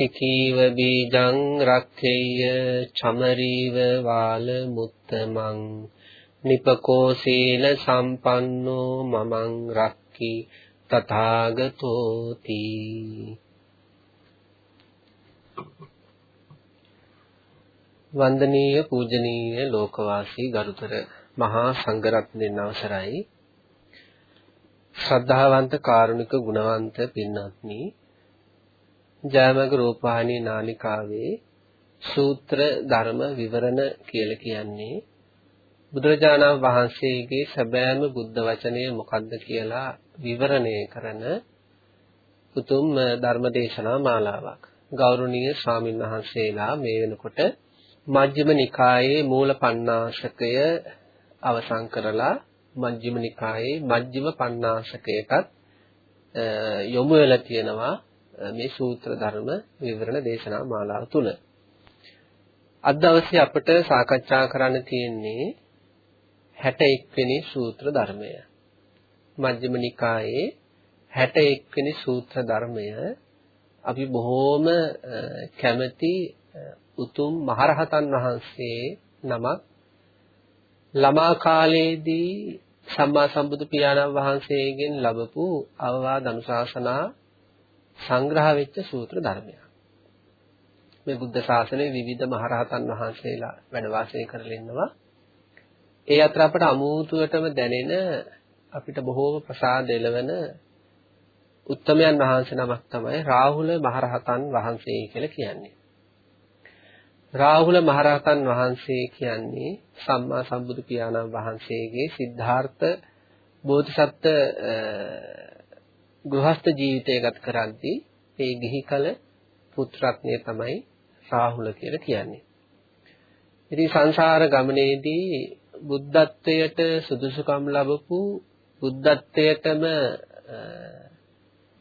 කිකීව බීජං රක්ඛේය චමරීව වාල මුත්තමං. නිපකෝ සීල සම්පන්නෝ මමං රක්කි තථාගතෝති. වන්දනීය පූජනීය ලෝකවාසී ගරුතර මහා සංඝරත්නයන් අවසරයි. ශ්‍රද්ධාවන්ත කාරුණික ගුණවන්ත පින්වත්නි ජයමග රූපවාහිනී නාලිකාවේ සූත්‍ර ධර්ම විවරණ කියලා කියන්නේ බුදුරජාණන් වහන්සේගේ සැබෑම බුද්ධ වචනය මොකක්ද කියලා විවරණය කරන උතුම් ධර්ම දේශනා මාලාවක්. ගෞරවනීය ස්වාමින් වහන්සේලා මේ වෙනකොට මජ්ක්‍ධිම නිකායේ මූල පණ්ණාසකය අවසන් කරලා මජ්ක්‍ධිම නිකායේ මජ්ක්‍ධිම පණ්ණාසකයටත් යොමු වෙලා තියෙනවා මේ සූත්‍ර ධර්ම විවරණ දේශනා මාලාව තුල. අද දවසේ අපිට සාකච්ඡා කරන්න තියෙන්නේ 61 වෙනි සූත්‍ර ධර්මය. මජ්ක්‍ධිම නිකායේ 61 වෙනි සූත්‍ර ධර්මය අපි බොහෝම කැමති උතුම් මහරහතන් වහන්සේ නමක් ළමා කාලයේදී සම්මා සම්බුදු පියාණන් වහන්සේගෙන් ලැබපු අවවාද අනුශාසනා සංග්‍රහ වෙච්ච සූත්‍ර ධර්මයක්. මේ බුද්ධ ශාසනයේ විවිධ මහරහතන් වහන්සේලා වැඩ වාසය කරලා ඉන්නවා. ඒ අතර අපට අමූතුවටම දැනෙන අපිට බොහෝම ප්‍රසාද එළවන උත්තමයන් වහන්සේ නමක් තමයි රාහුල මහරහතන් වහන්සේ කියලා කියන්නේ. රාහුල මහරහතන් වහන්සේ කියන්නේ සම්මා සම්බුදු පියාණන් වහන්සේගේ සිද්ධාර්ථ බෝධිසත්ව ගෘහස්ත ජීවිතය ගත කරද්දී ඒ ගිහි කල පුත්‍රත්නය තමයි රාහුල කියලා කියන්නේ. ඉතින් සංසාර ගමනේදී බුද්ධත්වයට සුදුසුකම් ලැබපු බුද්ධත්වයටම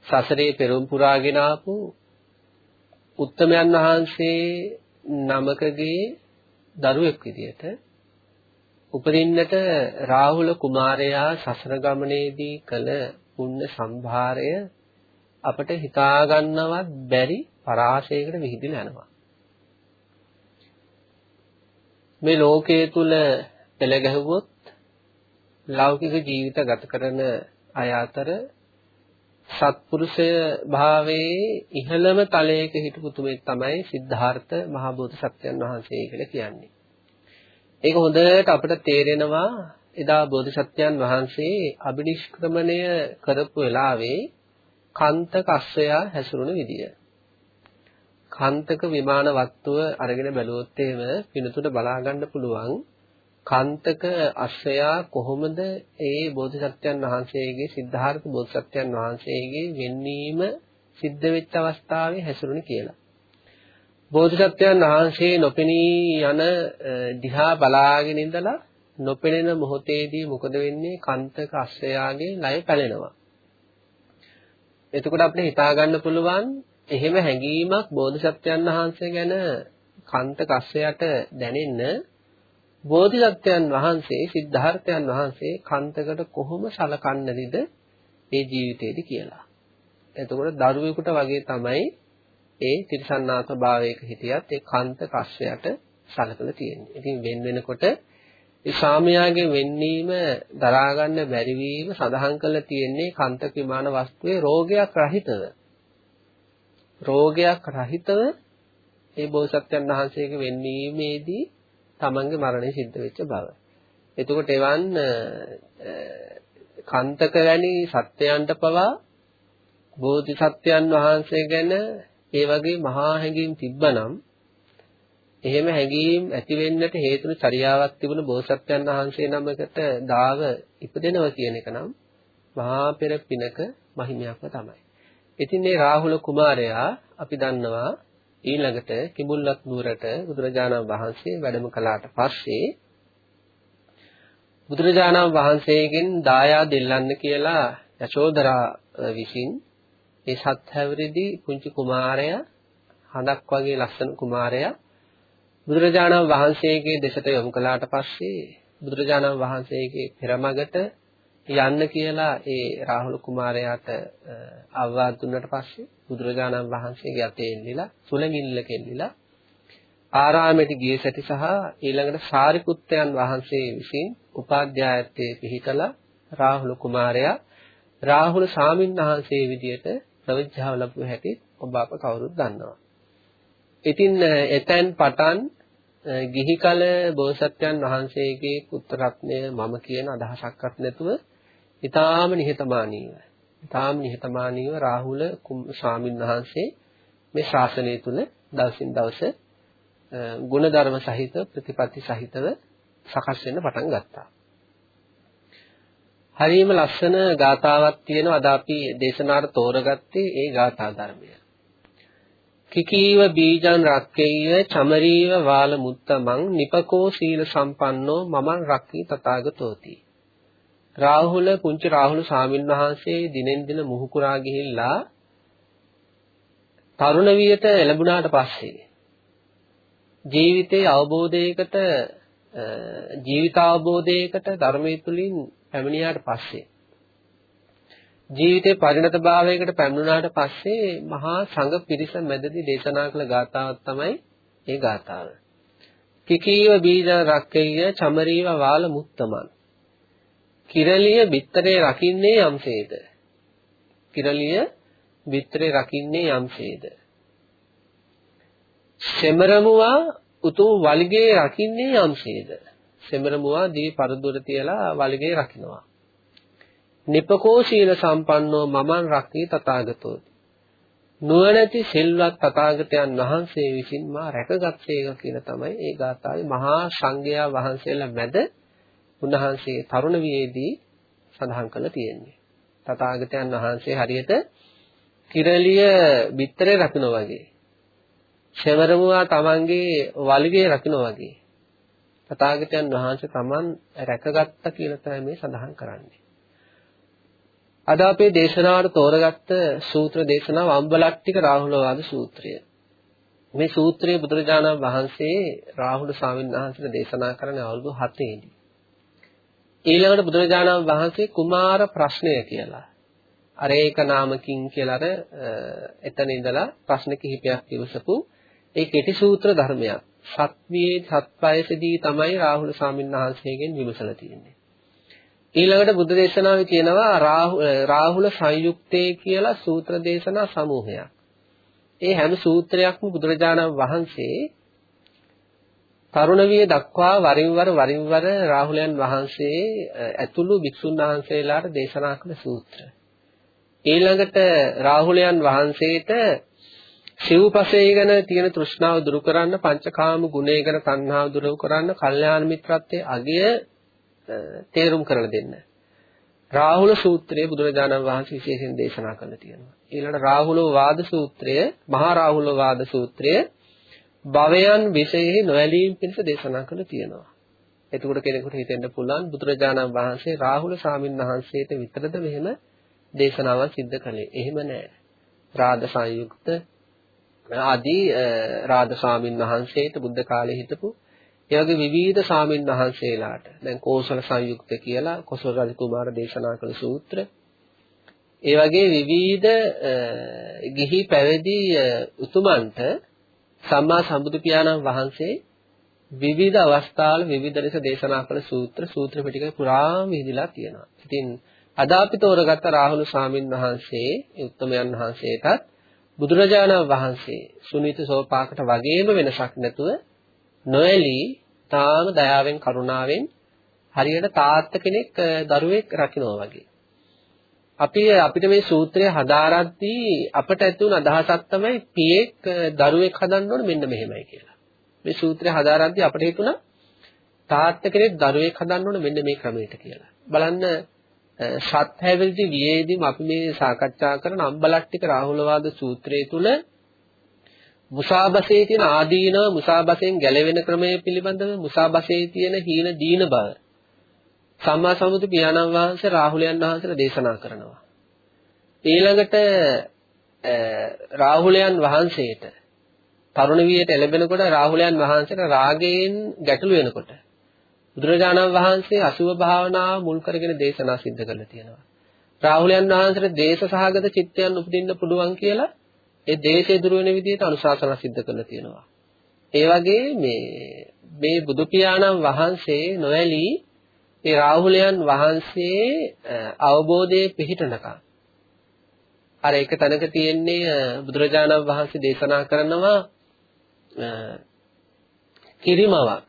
සසරේ පෙරම් පුරාගෙන ආපු උත්තමයන් වහන්සේ නමකගේ දරුවෙක් විදියට උපදින්නට රාහුල කුමාරයා සසර ගමනේදී කළ පුණ්‍ය සම්භාරය අපට හිතා ගන්නවත් බැරි පරාසයකට විහිදිලා යනවා. මේ ලෝකයේ තුල පෙළ ගැහුවොත් ලෞකික ජීවිත ගත කරන අය අතර සත්පුරුෂය භාවයේ ඉහළම තලයක හිටපු තුමෙක් තමයි සිද්ධාර්ථ මහ බෝධිසත්වයන් වහන්සේ කියලා කියන්නේ. ඒක හොඳට අපිට තේරෙනවා එදා බෝධිසත්වයන් වහන්සේ අබිනිෂ්ක්‍රමණය කරපු වෙලාවේ කන්තක අස්සයා හැසිරුණ විදිය. කන්තක විමාන වත්තුව අරගෙන බැලුවොත් එහෙම පිනතුට බලා ගන්න පුළුවන් කන්තක අස්සයා කොහොමද ඒ බෝධිසත්වයන් වහන්සේගේ සිද්ධාර්ථ බෝධිසත්වයන් වහන්සේගේ වෙන්වීම සිද්ධ වෙච්ච අවස්ථාවේ හැසිරුණේ කියලා. බෝධිසත්වයන් වහන්සේ නොපෙනී යන දිහා බලාගෙන ඉඳලා නොපෙනෙන මොහොතේදී මොකද වෙන්නේ? කන්තක අස්සයාගේ ලය පැලෙනවා. එතකොට අපිට හිතා ගන්න පුළුවන් එහෙම හැඟීමක් බෝධිසත්වයන් වහන්සේ ගැන කන්තක අස්සයට දැනෙන්න බෝධිසත්වයන් වහන්සේ සිද්ධාර්ථයන් වහන්සේ කන්තකට කොහොම සලකන්නේද ඒ ජීවිතේදී කියලා. එතකොට දරුවෙකුට වගේ තමයි ඒ තිරසන්නාත්ම භාවයක හිටියත් ඒ කන්ත කස්සයට සලකලා තියෙන්නේ. ඉතින් වෙන වෙනකොට ඒ සාමයාගේ වෙන්නීම දරා ගන්න බැරි වීම සඳහන් කරලා තියෙන්නේ කන්තක විමාන වස්තුවේ රෝගයක් රහිතව. රෝගයක් රහිතව ඒ බෝසත්යන් වහන්සේගේ වෙන්නීමේදී තමන්ගේ මරණය සිද්ධ වෙච්ච බව. එතකොට එවන් කන්තක වැනි සත්‍යයන්ට පවා බෝධිසත්වයන් වහන්සේ ගැන ඒ වගේ මහා හැඟීම් තිබ්බනම් එහෙම හැඟීම් ඇති වෙන්නට හේතුණු චර්යාවක් තිබුණ බෝසත්යන් වහන්සේ නමකට දාව ඉපදෙනවා කියන එක නම් මහා පෙර පිනක මහිමයක්ම තමයි. ඉතින් මේ රාහුල කුමාරයා අපි දන්නවා ඊළඟට කිඹුල්ලක් නුවරට බුදුරජාණන් වහන්සේ වැඩම කළාට පස්සේ බුදුරජාණන් වහන්සේගෙන් දායාද දෙල්ලන්න කියලා යශෝදරා විසින් ඒ සත් හැවිරිදි පුංචි කුමාරයා හඳක් වගේ ලස්සන කුමාරයා බුදුරජාණන් වහන්සේගේ දෙසට යොමු කළාට පස්සේ බුදුරජාණන් වහන්සේගේ පෙරමගට යන්න කියලා ඒ රාහුල කුමාරයාට අවවාද දුන්නට පස්සේ බුදුරජාණන් වහන්සේගේ අතේ එල්ලිලා සුලඟිල්ලක එල්ලිලා ආරාමයට ගිය සැටි සහ ඊළඟට සාරිපුත්තයන් වහන්සේ විසින් උපාධ්‍යායත්වයේ පිහිටලා රාහුල කුමාරයා රාහුල සාමින් වහන්සේ විදියට ප්‍රවිජ්ජාව ලැබුව හැටි ඔබ අප කවුරුත් දන්නවා. ඉතින් එතෙන් පටන් ගිහි කල බෝසත්යන් වහන්සේගේ පුත්‍ර රත්නය මම කියන අදහසක්වත් නැතුව ඊටාම නිහතමානීව ඊටාම නිහතමානීව රාහුල ස්වාමින් වහන්සේ මේ ශාසනය තුල දවසින් දවස ගුණධර්ම සහිත ප්‍රතිපatti සහිතව සකස් වෙන්න පටන් ගත්තා. හරිම ලස්සන ගාතාවක් තියෙනවා අද අපි දේශනාවට තෝරගත්තේ ඒ ගාථා ධර්මය. කිකීව බීජං රක්කේය චමරීව වාල මුත්තමං නිපකෝ සීල සම්පන්නෝ මමං රක්කී තථාගතෝති. රාහුල පුංචි රාහුල ස්වාමීන් වහන්සේ දිනෙන් දින මුහුකුරා ගිහිල්ලා තරුණ වියට ලැබුණාට පස්සේ ජීවිතයේ අවබෝධයකට ජීවිත අවබෝධයකට ධර්මයේ තුලින් පැමිණියාට පස්සේ ජීවිතේ පරිණත භාවයකට පැමිණුණාට පස්සේ මහා සංඝ පිරිස මැදදී දේශනා කළ ගාථාවක් තමයි ඒ ගාථාව. කිකීව බීජ රක්කේය චමරීව වාල මුත්තමන්. කිරලිය බිත්තරේ රකින්නේ යම්සේද. කිරලිය බිත්තරේ රකින්නේ යම්සේද. සෙමරමුවා උතුම් වලිගේ රකින්නේ යම්සේද. සෙමරමුවා දී පරදුර තියලා වලිගේ රකින්නවා. නිපකෝ සීල සම්පන්නෝ මමන් රක්කී තථාගතෝ. නුවණැති සිල්වත් තථාගතයන් වහන්සේ විසින් මා රැකගත්සේක කියලා තමයි ඒ ගාථාවේ මහා සංඝයා වහන්සේලා මැද උන්වහන්සේ තරුණ වියේදී සඳහන් කරලා තියෙන්නේ. තථාගතයන් වහන්සේ හරියට කිරලිය බිත්තරේ රකින්න වගේ. ශෙවරමුවා තමන්ගේ වලිගේ රකින්න වගේ. තථාගතයන් වහන්සේ තමන් රැකගත්තා කියලා තමයි මේ සඳහන් කරන්නේ. අද අපේ දේශනාවට තෝරගත්ත සූත්‍ර දේශනාව අම්බලට්ටික රාහුලවාද සූත්‍රය. මේ සූත්‍රය බුදුරජාණන් වහන්සේ රාහුල ස්වාමීන් වහන්සේට දේශනා කරන අවුරුදු 7 දී. ඊළඟට බුදුරජාණන් වහන්සේ කුමාර ප්‍රශ්නය කියලා අර ඒක නාමකින් කියලා අර එතන ඉඳලා ප්‍රශ්න කිහිපයක් විමසපු ඒ කෙටි සූත්‍ර ධර්මයක්. සත්වයේ සත්පයසදී තමයි රාහුල ස්වාමීන් වහන්සේගෙන් විමසලා තියෙන්නේ. ඊළඟට බුද්ධ දේශනාවේ කියනවා රාහුල සංයුක්තේ කියලා සූත්‍ර දේශනා සමූහයක්. ඒ හැම සූත්‍රයක්ම බුදුරජාණන් වහන්සේ තරුණවිය දක්වා වරින් වර වරින් වර රාහුලයන් වහන්සේ ඇතුළු භික්ෂුන් වහන්සේලාට දේශනා කළ සූත්‍ර. ඊළඟට රාහුලයන් වහන්සේට සිව්පසේ ගැන තියෙන තෘෂ්ණාව දුරු කරන්න පංචකාම ගුණය ගැන තණ්හාව දුරු කරන්න කල්යාණ මිත්‍රත්වයේ අගය තේරුම් කරලා දෙන්න. රාහුල සූත්‍රය බුදුරජාණන් වහන්සේ විශේෂයෙන් දේශනා කරලා තියෙනවා. ඊළඟට රාහුල වාද සූත්‍රය, මහා රාහුල වාද සූත්‍රය භවයන් විශේෂෙහි නොඇලීම් පිණිස දේශනා කරලා තියෙනවා. එතකොට කෙනෙකුට හිතෙන්න පුළුවන් බුදුරජාණන් වහන්සේ රාහුල සාමින් වහන්සේට විතරද මෙහෙම දේශනාවක් සිද්ධ කළේ. එහෙම නෑ. රාද සංයුක්ත ආදී රාද ස්වාමින් වහන්සේට බුද්ධ කාලේ හිටපු ඒ වගේ විවිධ ස්වාමින් වහන්සේලාට දැන් කෝසල සංයුක්ත කියලා කොසල් රජ කුමාර දේශනා කළ සූත්‍ර ඒ වගේ විවිධ ගිහි පැවිදි උතුමන්ට සම්මා සම්බුදු පියාණන් වහන්සේ විවිධ අවස්ථාවල විවිධ ලෙස දේශනා කළ සූත්‍ර සූත්‍ර පිටිකේ පුරාම විහිදලා තියෙනවා. ඉතින් අද අපි තෝරගත්ත රාහුල ස්වාමින් වහන්සේ උත්තමයන් වහන්සේටත් බුදුරජාණන් වහන්සේ සුනීත සෝපාකට වගේම වෙනසක් නැතුව නොඇලී තාම දයාවෙන් කරුණාවෙන් හරියට තාත්ත කෙනෙක් දරුවෙක් රකින්නවා වගේ. අපි අපිට මේ සූත්‍රය හදාරද්දී අපට ඇති වුණ අදහසක් තමයි පියෙක් දරුවෙක් හදන්න ඕන මෙන්න මෙහෙමයි කියලා. මේ සූත්‍රය හදාරද්දී අපිට හිතුණා තාත්ත කෙනෙක් දරුවෙක් හදන්න ඕන මෙන්න මේ ක්‍රමයට කියලා. බලන්න සත්හැවිලි වියේදීම අපි මේ සාකච්ඡා කරන අම්බලට්ටික රාහුලවාද සූත්‍රයේ තුල මුසාබසේ තියෙන ආදීනව මුසාබසෙන් ගැලවෙන ක්‍රමය පිළිබඳව මුසාබසේ තියෙන හීන දීන බව සම්මා සම්බුදු පියාණන් වහන්සේ රාහුලයන් වහන්සේලා දේශනා කරනවා. ඊළඟට රාහුලයන් වහන්සේට තරුණ වියට එළඹෙනකොට රාහුලයන් වහන්සේට රාගයෙන් ගැටළු වෙනකොට බුදුරජාණන් වහන්සේ අසුභ භාවනාව මුල් කරගෙන දේශනා සිද්ධ කරලා තියෙනවා. රාහුලයන් වහන්සේට දේශ සහගත චිත්තයන් උපදින්න පුළුවන් කියලා ඒ දේශය දුර වෙන විදිහට අනුශාසනා සිද්ධ කරලා තියෙනවා. ඒ වගේ මේ මේ බුදු පියාණන් වහන්සේ නොඇලී ඒ රාහුලයන් වහන්සේ අවබෝධයේ පිහිටනකම් අර එක තැනක තියෙන්නේ බුදුරජාණන් වහන්සේ දේශනා කරනවා කිරිමවක්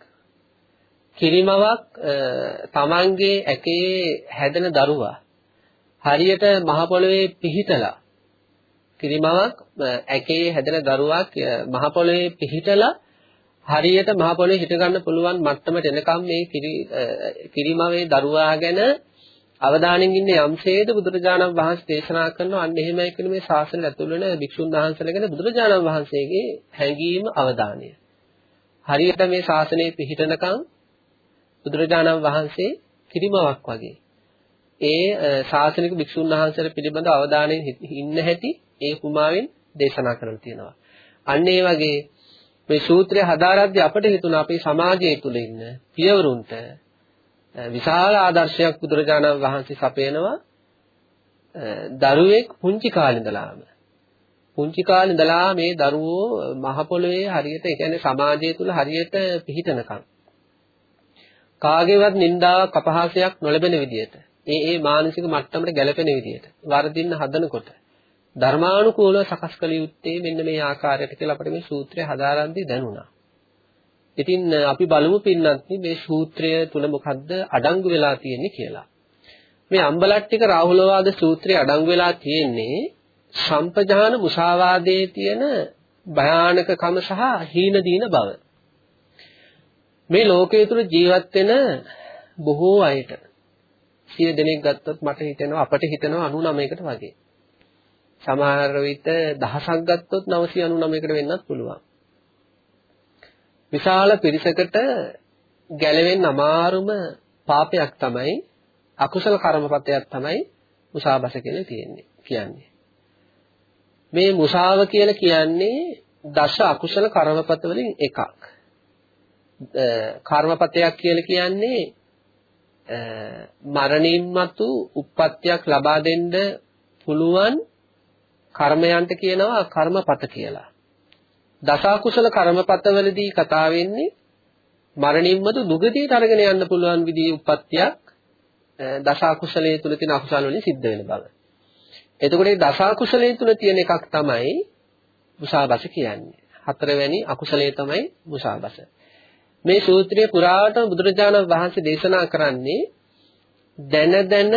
කිරිමවක් තමන්ගේ ඇකේ හැදෙන දරුවා හරියට මහ පොළවේ පිහිටලා කිරිමවක් ඇකේ හැදෙන දරුවක් මහ පොළවේ පිහිටලා හරියට මහ පොළවේ හිට ගන්න පුළුවන් මට්ටමට එනකම් මේ කිරි කිරිමවේ දරුවා ගැන අවධානයෙන් ඉන්නේ යම්සේද බුදුරජාණන් වහන්සේ දේශනා කරනවා. අන්න එහෙමයි කියන මේ ශාසනය ඇතුළු වෙන භික්ෂුන් වහන්සේලා ගැන බුදුරජාණන් වහන්සේගේ හැඟීම අවධානය. හරියට මේ ශාසනයේ පිහිටනකම් බුදුරජාණන් වහන්සේ කිරිමවක් වගේ. ඒ ශාසනික භික්ෂුන් වහන්සේලා පිළිබඳ අවධානයෙන් ඉන්න හැටි ඒ කුමාවෙන් දේශනා කරලා තියෙනවා. අන්න ඒ වගේ මේ සූත්‍රය හදාරද්දී අපිට හිතුණා අපේ සමාජය තුළ ඉන්න පියවරුන්ට විශාල ආදර්ශයක් බුදුරජාණන් වහන්සේ සපයනවා දරුවෙක් පුංචි කාලේ ඉඳලාම පුංචි කාලේ ඉඳලා මේ දරුවෝ මහ පොළොවේ හරියට ඒ කියන්නේ සමාජය තුල හරියට පිහිටනකම් කාගේවත් නින්දාවක් අපහාසයක් නොලැබෙන විදියට ඒ ඒ මානසික මට්ටමට ගැලපෙන විදියට වර්ධින්න හදනකොට ධර්මානුකූලව සකස් කළ යුත්තේ මෙන්න මේ ආකාරයට කියලා අපිට මේ සූත්‍රය හදාරන්දී දැනුණා. ඉතින් අපි බලමු පින්නත් මේ සූත්‍රය තුල මොකද්ද අඩංගු වෙලා තියෙන්නේ කියලා. මේ අම්බලට්ටික රාහුලවාද සූත්‍රය අඩංගු වෙලා තියෙන්නේ සම්පජාන මුසාවාදයේ තියෙන භයානකකම සහ හීන දීන බව. මේ ලෝකයේ තුල ජීවත් වෙන බොහෝ අයට 100 දෙනෙක් ගත්තොත් මට හිතෙනවා අපට හිතෙනවා 99කට වගේ. සමහර විට දහසක් ගත්තොත් 999කට වෙන්නත් පුළුවන්. විශාල පිරිසකට ගැලවෙන්න අමාරුම පාපයක් තමයි අකුසල කර්මපතයක් තමයි මුසාවස කියලා තියෙන්නේ කියන්නේ. මේ මුසාව කියලා කියන්නේ දස අකුසල කර්මපත වලින් එකක්. කර්මපතයක් කියලා කියන්නේ මරණින් මතු උප්පත්තියක් ලබා දෙන්න පුළුවන් කර්මයන්ට කියනවා කර්මපත කියලා. දසකුසල කර්මපතවලදී කතා වෙන්නේ මරණින් මතු දුගතියට අරගෙන යන්න පුළුවන් විදිහේ උප්පත්තියක් දසකුසලයේ තුල තියෙන අකුසල වලින් සිද්ධ වෙන බව. එතකොට මේ දසකුසලයේ තුල තියෙන එකක් තමයි මුසාබස කියන්නේ. හතරවැනි අකුසලයේ තමයි මුසාබස. මේ සූත්‍රයේ පුරාවටම බුදුරජාණන් වහන්සේ දේශනා කරන්නේ දැන දැන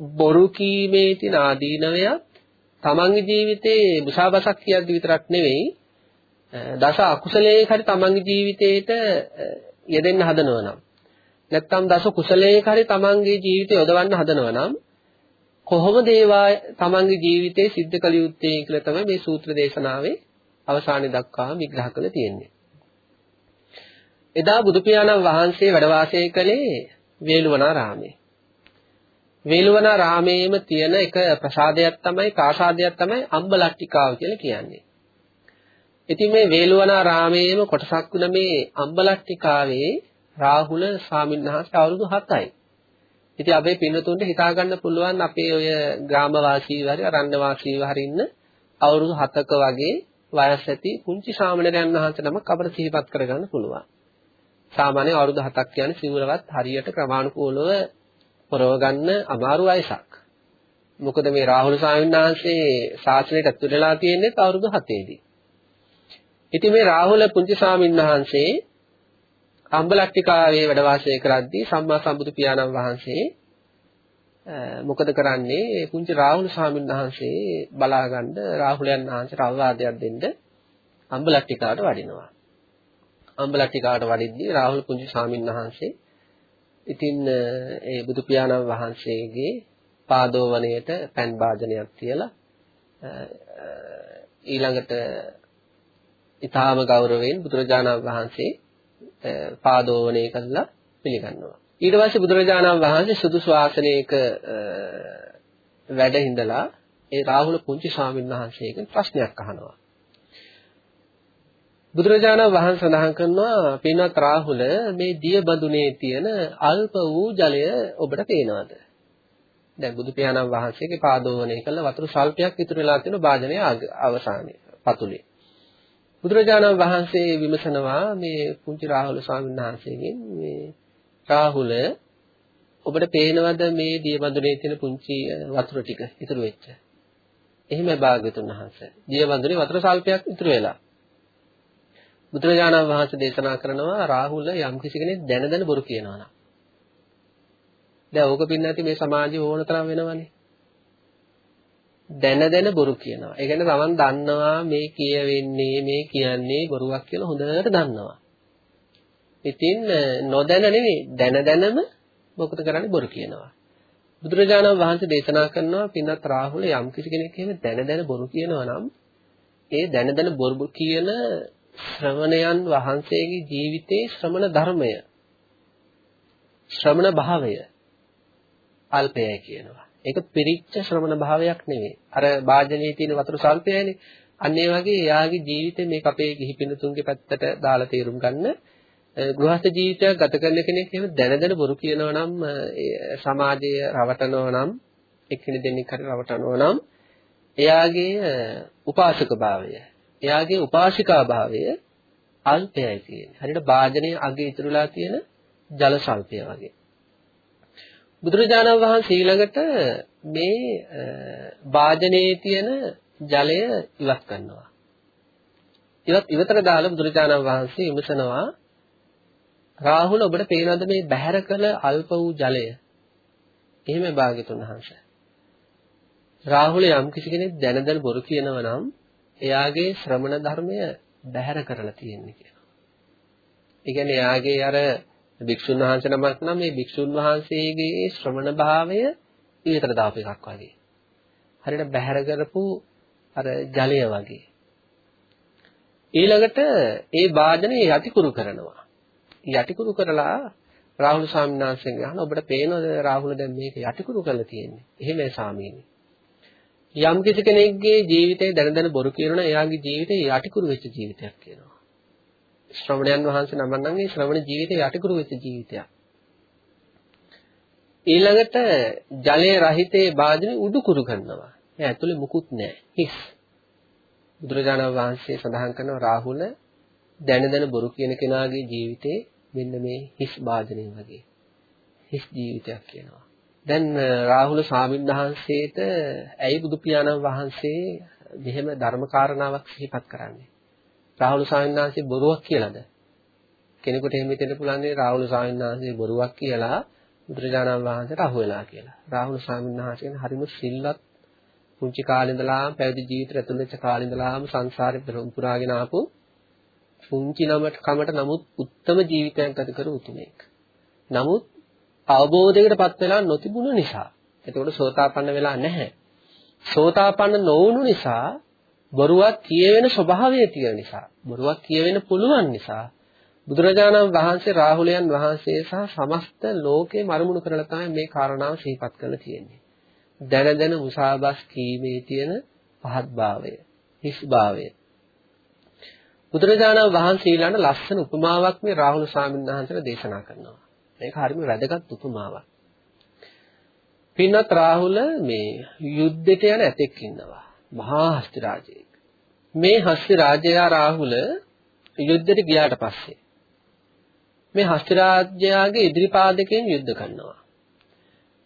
බොරු කීමේ තියෙන ආදීනවයත් තමන්ගේ ජීවිතේ මුසාවසක් කියද්දි විතරක් නෙවෙයි දස අකුසලයේ හරි තමන්ගේ ජීවිතේට යෙදෙන්න හදනවා නම් නැත්නම් දස කුසලයේ හරි තමන්ගේ ජීවිතය යොදවන්න හදනවා නම් කොහොමද ඒවා තමන්ගේ ජීවිතේ සිද්ධ කළ යුත්තේ කියලා තමයි මේ සූත්‍ර දේශනාවේ අවසානයේ දක්වා විග්‍රහ කරලා තියෙන්නේ. එදා බුදු පියාණන් වහන්සේ වැඩ වාසය කළේ වේළුවනාරාමේ. වේළුවනාරාමේම තියෙන එක ප්‍රසාදයක් තමයි ප්‍රාසාදයක් තමයි අම්බලට්ටිකාව කියලා කියන්නේ. ඉතින් මේ වේළුවනාරාමේම කොටසක් වුණ මේ අම්බලට්ටිකාවේ රාහුල ස්වාමීන් වහන්සේ අවුරුදු 7යි. ඉතින් අපේ පින්නතුන්ට හිතා ගන්න පුළුවන් අපේ ඔය ග්‍රාම වාසීව හරි අරණ්‍ය වාසීව හරි ඉන්න අවුරුදු 7ක වගේ වයස් ඇති පුංචි ශාමණේරයන් වහන්සේ නමක් අපිට සිහිපත් කරගන්න පුළුවන්. සාමාන්‍ය අවුරුදු 7ක් කියන්නේ සිවුරවත් හරියට ක්‍රමානුකූලව පරව ගන්න අමාරු වයසක්. මොකද මේ රාහුල ස්වාමීන් වහන්සේ ශාසනයට ඇතුළු වෙලා තියෙන්නේ අවුරුදු 7 දී. ඉතින් මේ රාහුල පුංචි ස්වාමීන් වහන්සේ අම්බලට්ටිකාවේ වැඩ වාසය කරද්දී සම්මා සම්බුදු පියාණන් වහන්සේ මොකද කරන්නේ පුංචි රාහුල ස්වාමීන් වහන්සේ බලාගන්න රාහුලයන් වහන්සේට අවවාදයක් දෙන්න අම්බලට්ටිකාවට වඩිනවා. අම්බලට්ටිකාවට වඩිද්දී රාහුල පුංචි ස්වාමීන් වහන්සේ ඉතින් ඒ බුදු පියාණන් වහන්සේගේ පාදෝවණයට පෑන් වාදනයක් තියලා ඊළඟට ඊටාම ගෞරවයෙන් බුදුරජාණන් වහන්සේ පාදෝවණය කළා පිළිගන්නවා. ඊට පස්සේ බුදුරජාණන් වහන්සේ සුදුසු ආසනයක වැඩ හිඳලා ඒ රාහුල පුංචි ස්වාමීන් වහන්සේගෙන් ප්‍රශ්නයක් අහනවා. බුදුරජාණන් වහන්සේ සඳහන් කරනවා පින්වත් රාහුල මේ දිය බඳුනේ තියෙන අල්ප වූ ජලය ඔබට පේනවද? දැන් බුදු පියාණන් වහන්සේගේ පාදෝවණය කළ වතුර සල්පයක් ඉතුරු වෙලා තියෙන වාදනයේ අවසානයේ පතුලේ. බුදුරජාණන් වහන්සේ විමසනවා මේ පුංචි රාහුල ස්වාමීන් වහන්සේගෙන් මේ රාහුල ඔබට පේනවද මේ දිය බඳුනේ තියෙන පුංචි වතුර ටික ඉතුරු වෙච්ච? එහෙමයි භාග්‍යතුන් වහන්සේ. දිය බඳුනේ වතුර සල්පයක් ඉතුරු වෙලා. බුදුරජාණන් වහන්සේ දේශනා කරනවා රාහුල යම් කිසි කෙනෙක් දැන දැන බොරු කියනවා නම්. දැන් ඕක පින්නැති මේ සමාජයේ ඕන තරම් වෙනවනේ. දැන දැන බොරු කියනවා. ඒ කියන්නේ තමන් දන්නවා මේ කියවෙන්නේ මේ කියන්නේ බොරුවක් කියලා හොඳට දන්නවා. ඉතින් නොදැන නෙවෙයි දැන දැනම මොකද කරන්නේ බොරු කියනවා. බුදුරජාණන් වහන්සේ දේශනා කරනවා පින්වත් රාහුල යම් කිසි කෙනෙක් එහෙම දැන දැන බොරු කියනවා නම් ඒ දැන දැන බොරු කියන ශ්‍රමණයන් වහන්සේගේ ජීවිතයේ ශ්‍රමණ ධර්මය ශ්‍රමණ භාවය අල්පයයි කියනවා. ඒක පිරිච්ච ශ්‍රමණ භාවයක් නෙවෙයි. අර වාජනයේ තියෙන වතුර සල්පයනේ. අන්න ඒ වගේ එයාගේ ජීවිතේ මේක අපේ ගිහි පිනතුන්ගේ පැත්තට දාලා තේරුම් ගන්න ගෘහස්ත ජීවිතයක් ගත කරන කෙනෙක් එහෙම දැන දැන බොරු කියනවා නම් සමාජය රවටනවා නම් එක්කෙනෙක් දෙන්නෙක් හරි රවටනවා නම් එයාගේ උපාසක භාවය එයාගේ උපාසිකා භාවය අල්පයයි තියෙන්නේ. හරියට වාජනයේ අගේ ඉතුරුලා තියෙන ජල සල්පය වගේ. බුදුරජාණන් වහන්සේ ඊළඟට මේ වාජනයේ තියෙන ජලය ඉවත් කරනවා. ඉවත් ඉවතර දාලා බුදුරජාණන් වහන්සේ විමසනවා රාහුල ඔබට පේනවද මේ බැහැර කළ අල්ප වූ ජලය? එහෙම භාග්‍යතුන් වහන්සේ. රාහුල යම් කිසි කෙනෙක් දැන දැන බොරු කියනවා නම් එයාගේ ශ්‍රමණ ධර්මය බැහැර කරලා තියෙන්නේ කියනවා. ඒ කියන්නේ එයාගේ අර භික්ෂුන් වහන්සේ නමක් නම් මේ භික්ෂුන් වහන්සේගේ ශ්‍රමණ භාවය ඊතර දාපු එකක් වගේ. හරියට බැහැර කරපු අර ජලය වගේ. ඊළඟට ඒ වාදනේ යටිකුරු කරනවා. යටිකුරු කරලා රාහුල ස්වාමීන් වහන්සේගෙන් අහන ඔබට පේනවද රාහුල දැන් මේක යටිකුරු කරලා තියෙන්නේ. එහෙමයි සාමීනි. යම් කිසි කෙනෙක්ගේ ජීවිතේ දැන දැන බොරු කියනවා එයාගේ ජීවිතේ යටිකුරු වෙච්ච ජීවිතයක් කියනවා. ශ්‍රමණයන් වහන්සේ නමක් නම් ඒ ශ්‍රමණ ජීවිතේ යටිකුරු වෙච්ච ජීවිතයක්. ඊළඟට ජලයේ රහිතේ වාදිනේ උඩුකුරු කරනවා. ඒ ඇතුලේ මුකුත් නැහැ. හිස්. බුදුරජාණන් වහන්සේ සඳහන් කරනවා රාහුල දැන දැන බොරු කියන කෙනාගේ ජීවිතේ මෙන්න මේ හිස් වාදනය වගේ. හිස් ජීවිතයක් කියනවා. දැන් රාහුල ස්වාමීන් වහන්සේට ඇයි බුදු පියාණන් වහන්සේ මෙහෙම ධර්ම කාරණාවක් සිහිපත් කරන්නේ? රාහුල ස්වාමීන් වහන්සේ බොරුවක් කියලාද? කෙනෙකුට එහෙම හිතෙන්න පුළුවන් නේ රාහුල ස්වාමීන් වහන්සේ බොරුවක් කියලා බුදුරජාණන් වහන්සේට අහු වෙලා කියලා. රාහුල ස්වාමීන් වහන්සේ කියන්නේ හරිම සිල්වත් පුංචි කාලේ ඉඳලාම පැවිදි ජීවිතය ඇතුළත වෙච්ච කාලේ ඉඳලාම සංසාරේ පුරාගෙන ආපු පුංචි නමට කමට නමුත් උත්තම ජීවිතයක් ගත කර උතුමෙක්. නමුත් අවබෝධයකටපත් වෙලා නොතිබුණු නිසා එතකොට සෝතාපන්න වෙලා නැහැ. සෝතාපන්න නොවුණු නිසා බොරුවක් කියවෙන ස්වභාවය තියෙන නිසා බොරුවක් කියවෙන්න පුළුවන් නිසා බුදුරජාණන් වහන්සේ රාහුලයන් වහන්සේ සහ සමස්ත ලෝකේ මරමුණු කරලා තමයි මේ කාරණාව සිහිපත් කරලා තියෙන්නේ. දැන දැන මුසාබස් කීමේ තියෙන පහත්භාවය, හිස්භාවය. බුදුරජාණන් වහන්සේ ඊළඟ ලස්සන උපමාවක් මේ රාහුල ස්වාමීන් වහන්සේට දේශනා කරනවා. මේක හරිම වැදගත් උපමාවක්. පින්වත් රාහුල මේ යුද්ධයට යන ඇතෙක් ඉන්නවා. මහා හස්ති රාජයෙක්. මේ හස්ති රාජයා රාහුල යුද්ධයට ගියාට පස්සේ මේ හස්ති රාජයාගේ ඉදිරි පාදකයෙන් යුද්ධ කරනවා.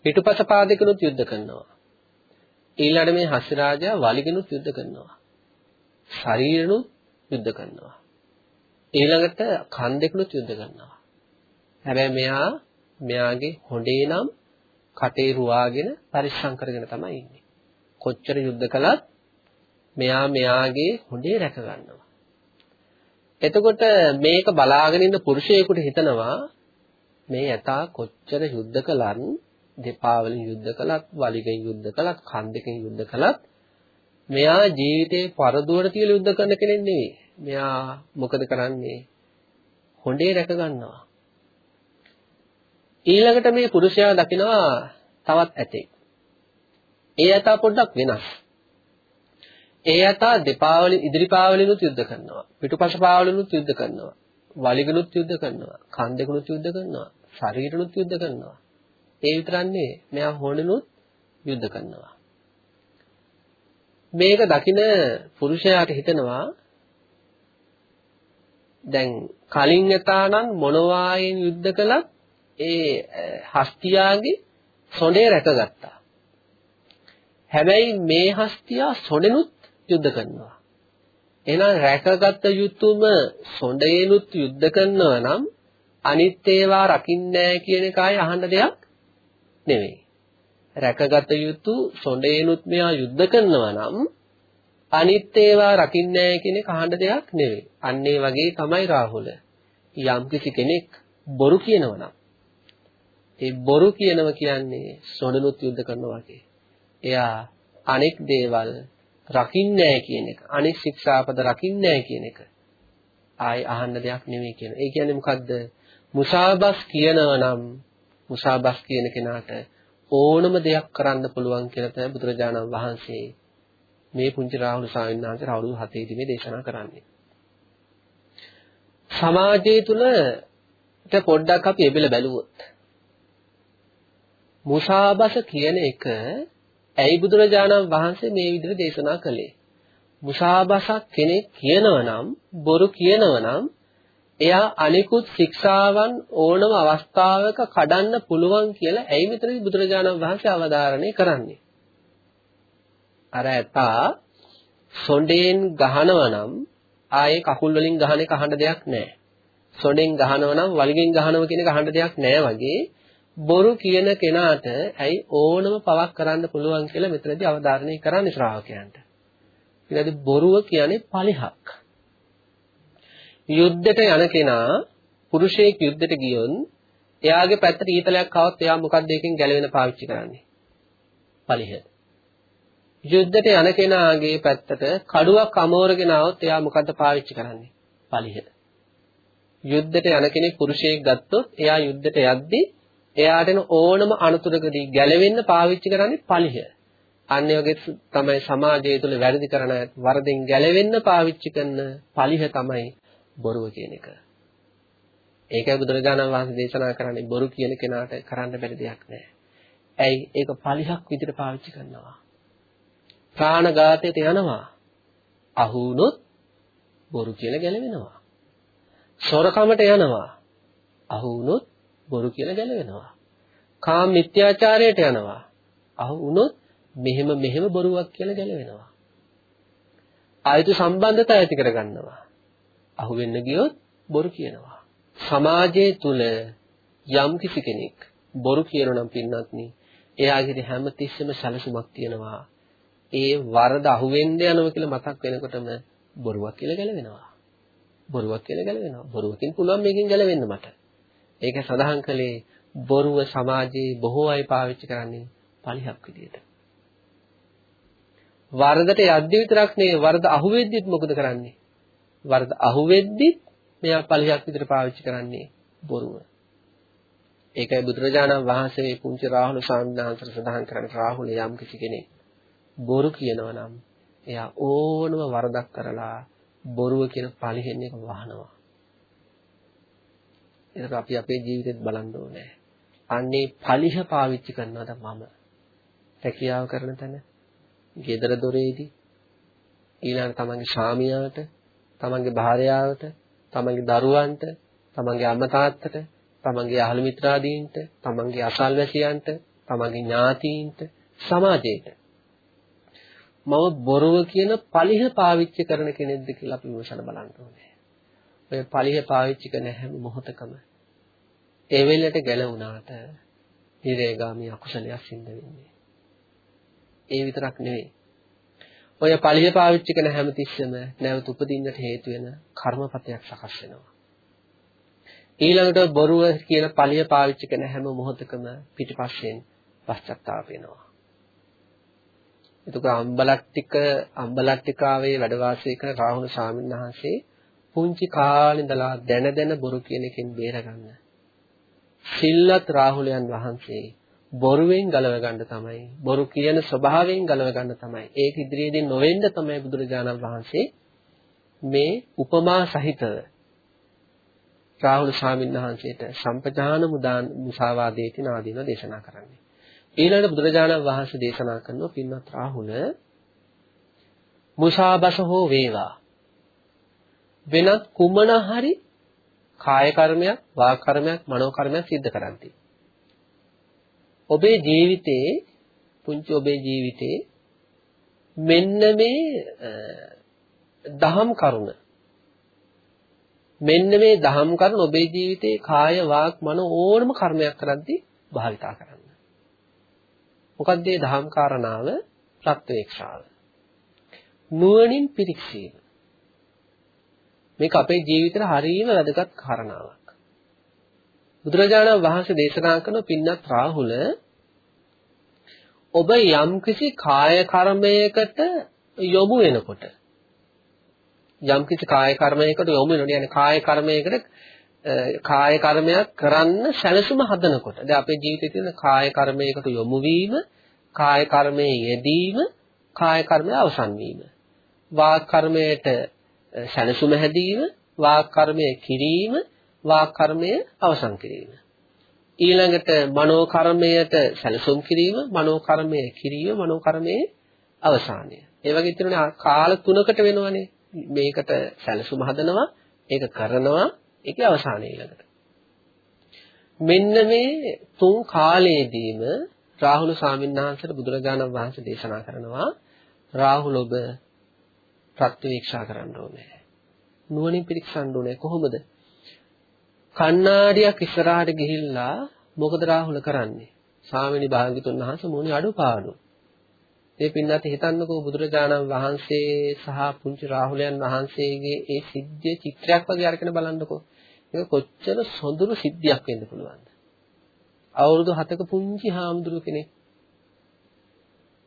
පිටුපස පාදකෙනුත් යුද්ධ කරනවා. ඊළඟ මේ හස්ති රාජයා වලිගෙනුත් යුද්ධ කරනවා. ශරීරෙනුත් යුද්ධ කරනවා. ඊළඟට කන් දෙකනුත් යුද්ධ කරනවා. හැබැයි මෙයා මෙයාගේ හොඬේ නම් කටේ රුවාගෙන පරිස්සම් කරගෙන තමයි ඉන්නේ. කොච්චර යුද්ධ කළත් මෙයා මෙයාගේ හොඬේ රැක ගන්නවා. එතකොට මේක බලාගෙන ඉන්න පුරුෂයෙකුට හිතනවා මේ යතා කොච්චර යුද්ධ කළත් දෙපා වලින් යුද්ධ කළත් වලිගෙන් යුද්ධ කළත් කන් දෙකෙන් යුද්ධ කළත් මෙයා ජීවිතේ පරදුවට තියලා යුද්ධ කරන කෙනෙක් නෙවෙයි. මෙයා මොකද කරන්නේ? හොඬේ රැක ගන්නවා. ඊළඟට මේ පුරුෂයා දකිනවා තවත් ඇතෙක්. ඒ යතා පොඩ්ඩක් වෙනස්. ඒ යතා දෙපා වලින් ඉදිරි පා වලිනුත් යුද්ධ කරනවා. පිටුපස පා වලිනුත් යුද්ධ කරනවා. වලිගනුත් යුද්ධ කරනවා. කන් දෙකනුත් යුද්ධ කරනවා. ශරීරනුත් යුද්ධ කරනවා. ඒ විතරන්නේ මෙයා හොඬනුත් යුද්ධ කරනවා. මේක දකින පුරුෂයාට හිතෙනවා දැන් කලින් යතානම් මොනවායෙන් යුද්ධ කළත් ඒ හස්තියාගේ සොඬේ රැකගත්තා. හැබැයි මේ හස්තියා සොඬෙනුත් යුද්ධ කරනවා. එහෙනම් රැකගත් යුතුයම සොඬේනුත් යුද්ධ කරනවා නම් අනිත් ඒවා රකින්නේ කියන එකයි අහන්න දෙයක් නෙවෙයි. රැකගත යුතු සොඬේනුත් මෙයා යුද්ධ කරනවා නම් අනිත් ඒවා රකින්නේ කියන එක අහන්න දෙයක් නෙවෙයි. අන්න ඒ වගේ තමයි රාහුල. යම් කිසි කෙනෙක් බොරු කියනවා ඒ බොරු කියනව කියන්නේ සොඬනුත් යුද්ධ කරනවා වගේ. එයා අනෙක් දේවල් රකින්නේ කියන එක, අනෙක් ශික්ෂාපද රකින්නේ කියන එක ආයි අහන්න දෙයක් නෙවෙයි කියන. ඒ කියන්නේ මොකද්ද? මුසාබස් කියනවා නම් මුසාබස් කියන කෙනාට ඕනම දෙයක් කරන්න පුළුවන් කියලා තමයි බුදුරජාණන් වහන්සේ මේ පුංචි රාහුල ස්වාමීන් වහන්සේ අවුරුදු 7 දී මේ දේශනා කරන්නේ. සමාජය තුල පොඩ්ඩක් අපි එබෙල බැලුවොත් මුසාබස කියන එක ඇයි බුදුරජාණන් වහන්සේ මේ විදිහට දේශනා කළේ? මුසාබසක් කෙනෙක් කියනව නම් බොරු කියනව නම් එයා අනිකුත් ශික්ෂාවන් ඕනම අවස්ථාවක කඩන්න පුළුවන් කියලා ඇයි මෙතනදී බුදුරජාණන් වහන්සේ අවධාරණය කරන්නේ? අර ඇතා සොඬෙන් ගහනවා නම් ආයේ කකුල් වලින් ගහන එක අහන්න දෙයක් නැහැ. සොඬෙන් ගහනවා නම් වලිගෙන් ගහනවා කියන එක අහන්න දෙයක් නැහැ වගේ බොරු කියන කෙනාට ඇයි ඕනම පවක් කරන්න පුළුවන් කියලා මෙතනදී අවධාරණය කරන්නේ ශ්‍රාවකයන්ට. ඊළඟට බොරුව කියන්නේ පලිහක්. යුද්ධයට යන කෙනා පුරුෂයෙක් යුද්ධයට ගියොත් එයාගේ පැත්තට ඊතලයක් આવත් එයා මොකක්ද ඒකෙන් ගැලවෙන පාවිච්චි කරන්නේ? පලිහ. යුද්ධයට යන කෙනාගේ පැත්තට කඩුවක් අමෝරගෙන આવොත් එයා මොකද්ද පාවිච්චි කරන්නේ? පලිහ. යුද්ධයට යන කෙනෙක් පුරුෂයෙක් ගත්තොත් එයා යුද්ධයට යද්දී එයාට එන ඕනම අනතුරකදී ගැලවෙන්න පාවිච්චි කරන්නේ පලිහ. අන්න වගේ තමයි සමාජය තුළ වැරදි කරන වරදින් ගැලවෙන්න පාවිච්චි කරන පලිහ තමයි බොරුව කියන එක. ඒකයි බුදුරජාණන් වහන්සේ දේශනා කරන්නේ බොරු කියන කෙනාට කරන්න බැරි දෙයක් නෑ. ඇයි? ඒක පලිහක් විදිහට පාවිච්චි කරනවා. ප්‍රාණඝාතයට යනවා. අහු වුණොත් බොරු කියලා ගැලවෙනවා. සොරකමට යනවා. අහු වුණොත් බොරු කියලා ගැලවෙනවා. කාම මිත්‍යාචාරයට යනවා. අහු වුණොත් මෙහෙම මෙහෙම බොරුවක් කියලා ගැලවෙනවා. ආයත සම්බන්ධතා ඇති කරගන්නවා. අහු වෙන්න ගියොත් බොරු කියනවා. සමාජයේ තුල යම් කිසි කෙනෙක් බොරු කියනවා නම් පින්නත්නි එයාගේ හැම තිස්සෙම සැලසුමක් තියෙනවා. ඒ වරද අහු වෙන්න යනවා කියලා මතක් වෙනකොටම බොරුවක් කියලා ගැලවෙනවා. බොරුවක් කියලා ගැලවෙනවා. බොරුවකින් පුළුවන් මේකෙන් ගැලවෙන්න මට. ඒක සඳහන් කළේ බොරුව සමාජයේ බොහෝ අය පාවිච්චි කරන්නේ පලිහක් විදියට. වරදට යද්දි විතරක් නෙවෙයි වරද අහුවෙද්දිත් මොකද කරන්නේ? වරද අහුවෙද්දිත් මෙයා පලිහක් විදියට පාවිච්චි කරන්නේ බොරුව. ඒකයි බුදුරජාණන් වහන්සේ පුංචි රාහුල සාමිනාන්තර සඳහන් කරන රාහුල යම් කිසි කෙනෙක් බොරු කියනවා නම් එයා ඕනම වරදක් කරලා බොරුව කියන පලිහෙන් එක වහනවා. ඒක අපි අපේ ජීවිතෙත් බලන්න ඕනේ. අන්නේ පලිහ පාවිච්චි කරනවාද මම? රැකියාව කරන තැන, ගෙදර දොරේදී, ඊළඟ තමන්ගේ ශාමියාට, තමන්ගේ භාර්යාවට, තමන්ගේ දරුවන්ට, තමන්ගේ අම්මා තාත්තට, තමන්ගේ අහල මිත්‍රාදීන්ට, තමන්ගේ අසල්වැසියන්ට, තමන්ගේ ඥාතීන්ට, සමාජයට මම බොරුව කියන පලිහ පාවිච්චි කරන කෙනෙක්ද කියලා අපි විමසන බලන්න ඕනේ. ඔය පලිහ පාවිච්චි කරන හැම මොහොතකම ඒ වෙලට ගැලවුණාට නිරේගාමී අකුසලයක් සිද්ධ වෙන්නේ. ඒ විතරක් නෙවෙයි. ඔය පළිය පාවිච්චි කරන හැමතිස්සෙම නැවත උපදින්නට හේතු වෙන කර්මපතයක් සකස් වෙනවා. ඊළඟට බොරුව කියන පළිය පාවිච්චි කරන හැම මොහොතකම පිටිපස්සෙන් පශ්චාත්තාප වෙනවා. එතකොට අම්බලට්ටික අම්බලට්ටිකාවේ වැඩ වාසය කරන රාහුල ස්වාමීන් වහන්සේ පුංචි කාලේ ඉඳලා දැන දැන බොරු කියන එකෙන් බේරගන්න. සිල්වත් රාහුලයන් වහන්සේ බොරුවෙන් ගලව ගන්න තමයි බොරු කියන ස්වභාවයෙන් ගලව ගන්න තමයි. ඒක ඉදිරියේදී නොවෙන්න තමයි බුදුරජාණන් වහන්සේ මේ උපමා සහිතව රාහුල ස්වාමීන් වහන්සේට සම්පජාන මුදාන් මුසාවාදයේ තින ආදීන දේශනා කරන්නේ. ඊළඟට බුදුරජාණන් වහන්සේ දේශනා කරනවා පින්වත් රාහුල මුසාබස හෝ වේවා. වෙනත් කුමන හරි කාය කර්මයක් වාක් කර්මයක් මනෝ කර්මයක් සිද්ධ කරන්ති ඔබේ ජීවිතේ පුංචි ඔබේ ජීවිතේ මෙන්න මේ දහම් කරුණ මෙන්න මේ දහම් කරුණ ඔබේ ජීවිතේ කාය වාක් මන ඕනම කර්මයක් කරද්දී භාවිතා කරන්න. මොකක්ද මේ දහම් කාරණාව? ප්‍රත්‍යක්ෂාව. නුවණින් පිරික්සීම. මේක අපේ ජීවිතේට හරියම වැදගත් කාරණාවක්. බුදුරජාණන් වහන්සේ දේශනා කරන පින්නත් රාහුල ඔබ යම්කිසි කාය කර්මයකට යොමු වෙනකොට යම්කිසි කාය කර්මයකට යොමු වෙනකොට يعني කාය කර්මයකට කාය කර්මයක් කරන්න සැලසුම හදනකොට දැන් අපේ ජීවිතයේ තියෙන කාය කර්මයකට යොමු වීම කාය කර්මයේ යෙදීම කාය කර්මය අවසන් වීම වාක් කර්මයට සැලසුම හැදීම වාක් කර්මය කිරීම වාක් කර්මය අවසන් කිරීම. ඊළඟට මනෝ කර්මයට සැලසුම් කිරීම, මනෝ කර්මය කිරීම, මනෝ කර්මයේ අවසානය. ඒ වගේ තියෙනවා කාල තුනකට වෙනවනේ. මේකට සැලසුම හදනවා, ඒක කරනවා, ඒකේ අවසානය ඊළඟට. මෙන්න මේ තුන් කාලයේදීම රාහුල ස්වාමීන් වහන්සේට බුදුරජාණන් වහන්සේ දේශනා කරනවා රාහුල ඔබ ප්‍රත්‍යවේක්ෂා කරන්න ඕනේ. නුවණින් පිරික්සන්න ඕනේ කොහොමද? කණ්ණාඩියක් ඉස්සරහට ගිහිල්ලා මොකද රාහුල කරන්නේ? ස්වාමීනි භාග්‍යතුන් වහන්සේ මොනේ අඩුපාඩු. මේ පින්නත් හිතන්නකෝ බුදුරජාණන් වහන්සේ සහ පුංචි රාහුලයන් වහන්සේගේ ඒ සිද්ධිය චිත්‍රයක් වගේ අරගෙන බලන්නකෝ. ඒක කොච්චර සොඳුරු සිද්ධියක් වෙන්න පුළුවන්ද? අවුරුදු 7ක පුංචි හාමුදුරු කෙනෙක්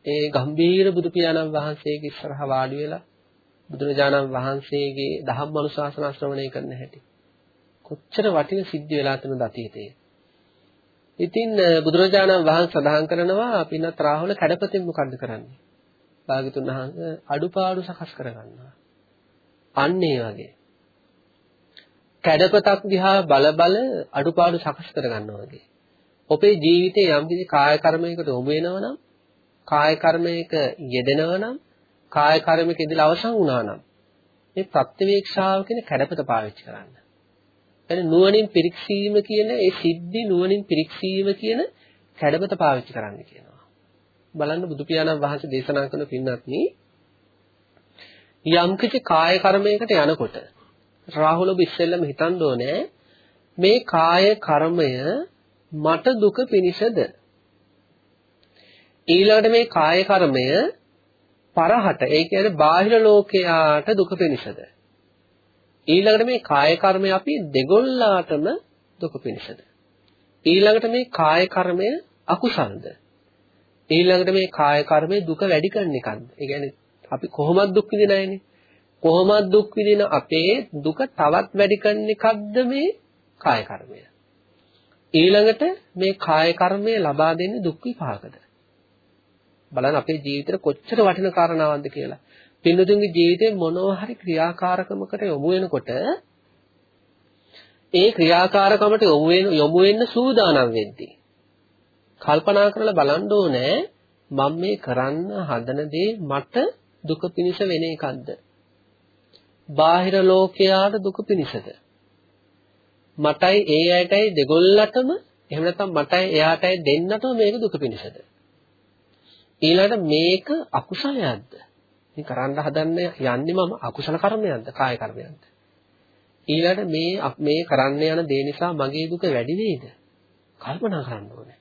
ඒ ගම්බීර බුදු පියාණන් වහන්සේගේ ඉස්සරහ වාඩි වෙලා බුදුරජාණන් වහන්සේගේ ධම්ම අනුශාසන ශ්‍රවණය කරන්න හැටි. කොච්චර වටින සිද්ධ වෙලා තියෙනද අතීතයේ. ඉතින් බුදුරජාණන් වහන්සේ සඳහන් කරනවා පින්නත් රාහුල කැඩපතෙන් මොකද්ද කරන්නේ? භාග්‍යතුන් වහන්සේ අඩුපාඩු සකස් කරගන්නවා. අන්න ඒ වගේ. කැඩපතක් දිහා බල බල අඩුපාඩු සකස් කරගන්නවා වගේ. ඔබේ ජීවිතේ යම් කිසි කාය කර්මයකට යොමු වෙනවා නම් කාය කර්මයක යෙදෙනවා නම් කාය කර්මයක ඉඳලා අවසන් වුණා නම් මේ ප්‍රත්‍යවේක්ෂාව කියන කැඩපත පාවිච්චි කරන්න. එතන නුවණින් පිරික්සීම කියන ඒ සිද්ධි නුවණින් පිරික්සීම කියන කැඩපත පාවිච්චි කරන්න කියනවා. බලන්න බුදු පියාණන් වහන්සේ දේශනා කරන පින්වත්නි යම්කිසි කාය කර්මයකට යනකොට රාහුල ඔබ ඉස්සෙල්ලම හිතන්න ඕනේ මේ කාය කර්මය මට දුක පිනිසද ඊළඟට මේ කාය කර්මය පරහට ඒ කියන්නේ බාහිර ලෝකයාට දුක පිනිසද? ඊළඟට මේ කාය කර්මය අපි දෙගොල්ලාටම දුක පිණිසද ඊළඟට මේ කාය කර්මය අකුසල්ද? ඊළඟට මේ කාය කර්මයේ දුක වැඩි කරන එකක්ද? ඒ කියන්නේ අපි කොහොමද දුක් විඳින අයනේ. කොහොමද දුක් විඳින අපේ දුක තවත් වැඩි කරන එකක්ද මේ කාය කර්මය? ඊළඟට මේ කාය කර්මය ලබා දෙන්නේ දුක් විපාකද? බලන්න අපේ ජීවිතේට කොච්චර වටින කාරණාවක්ද කියලා පින්නතුන්ගේ ජීවිතේ මොනවා හරි ක්‍රියාකාරකමකට යොමු වෙනකොට ඒ ක්‍රියාකාරකමට යොමු වෙන යොමු වෙන්න සූදානම් වෙද්දී කල්පනා කරලා බලන්න ඕනේ මම මේ කරන්න හදන දේ මට දුක පිනිස වෙන එකක්ද? බාහිර ලෝකයාට දුක පිනිසද? මටයි ඒ අයටයි දෙගොල්ලටම එහෙම නැත්නම් මටයි එයාටයි දෙන්නටම මේක දුක පිනිසද? ඊළඟට මේක අකුසලයක්ද? මේ කරන්න හදන්න යන්නේ මම අකුසල කර්මයක්ද කාය කර්මයක්ද ඊළඟට මේ මේ කරන්න යන දේ නිසා මගේ දුක වැඩි වෙයිද? කල්පනා කරන්න ඕනේ.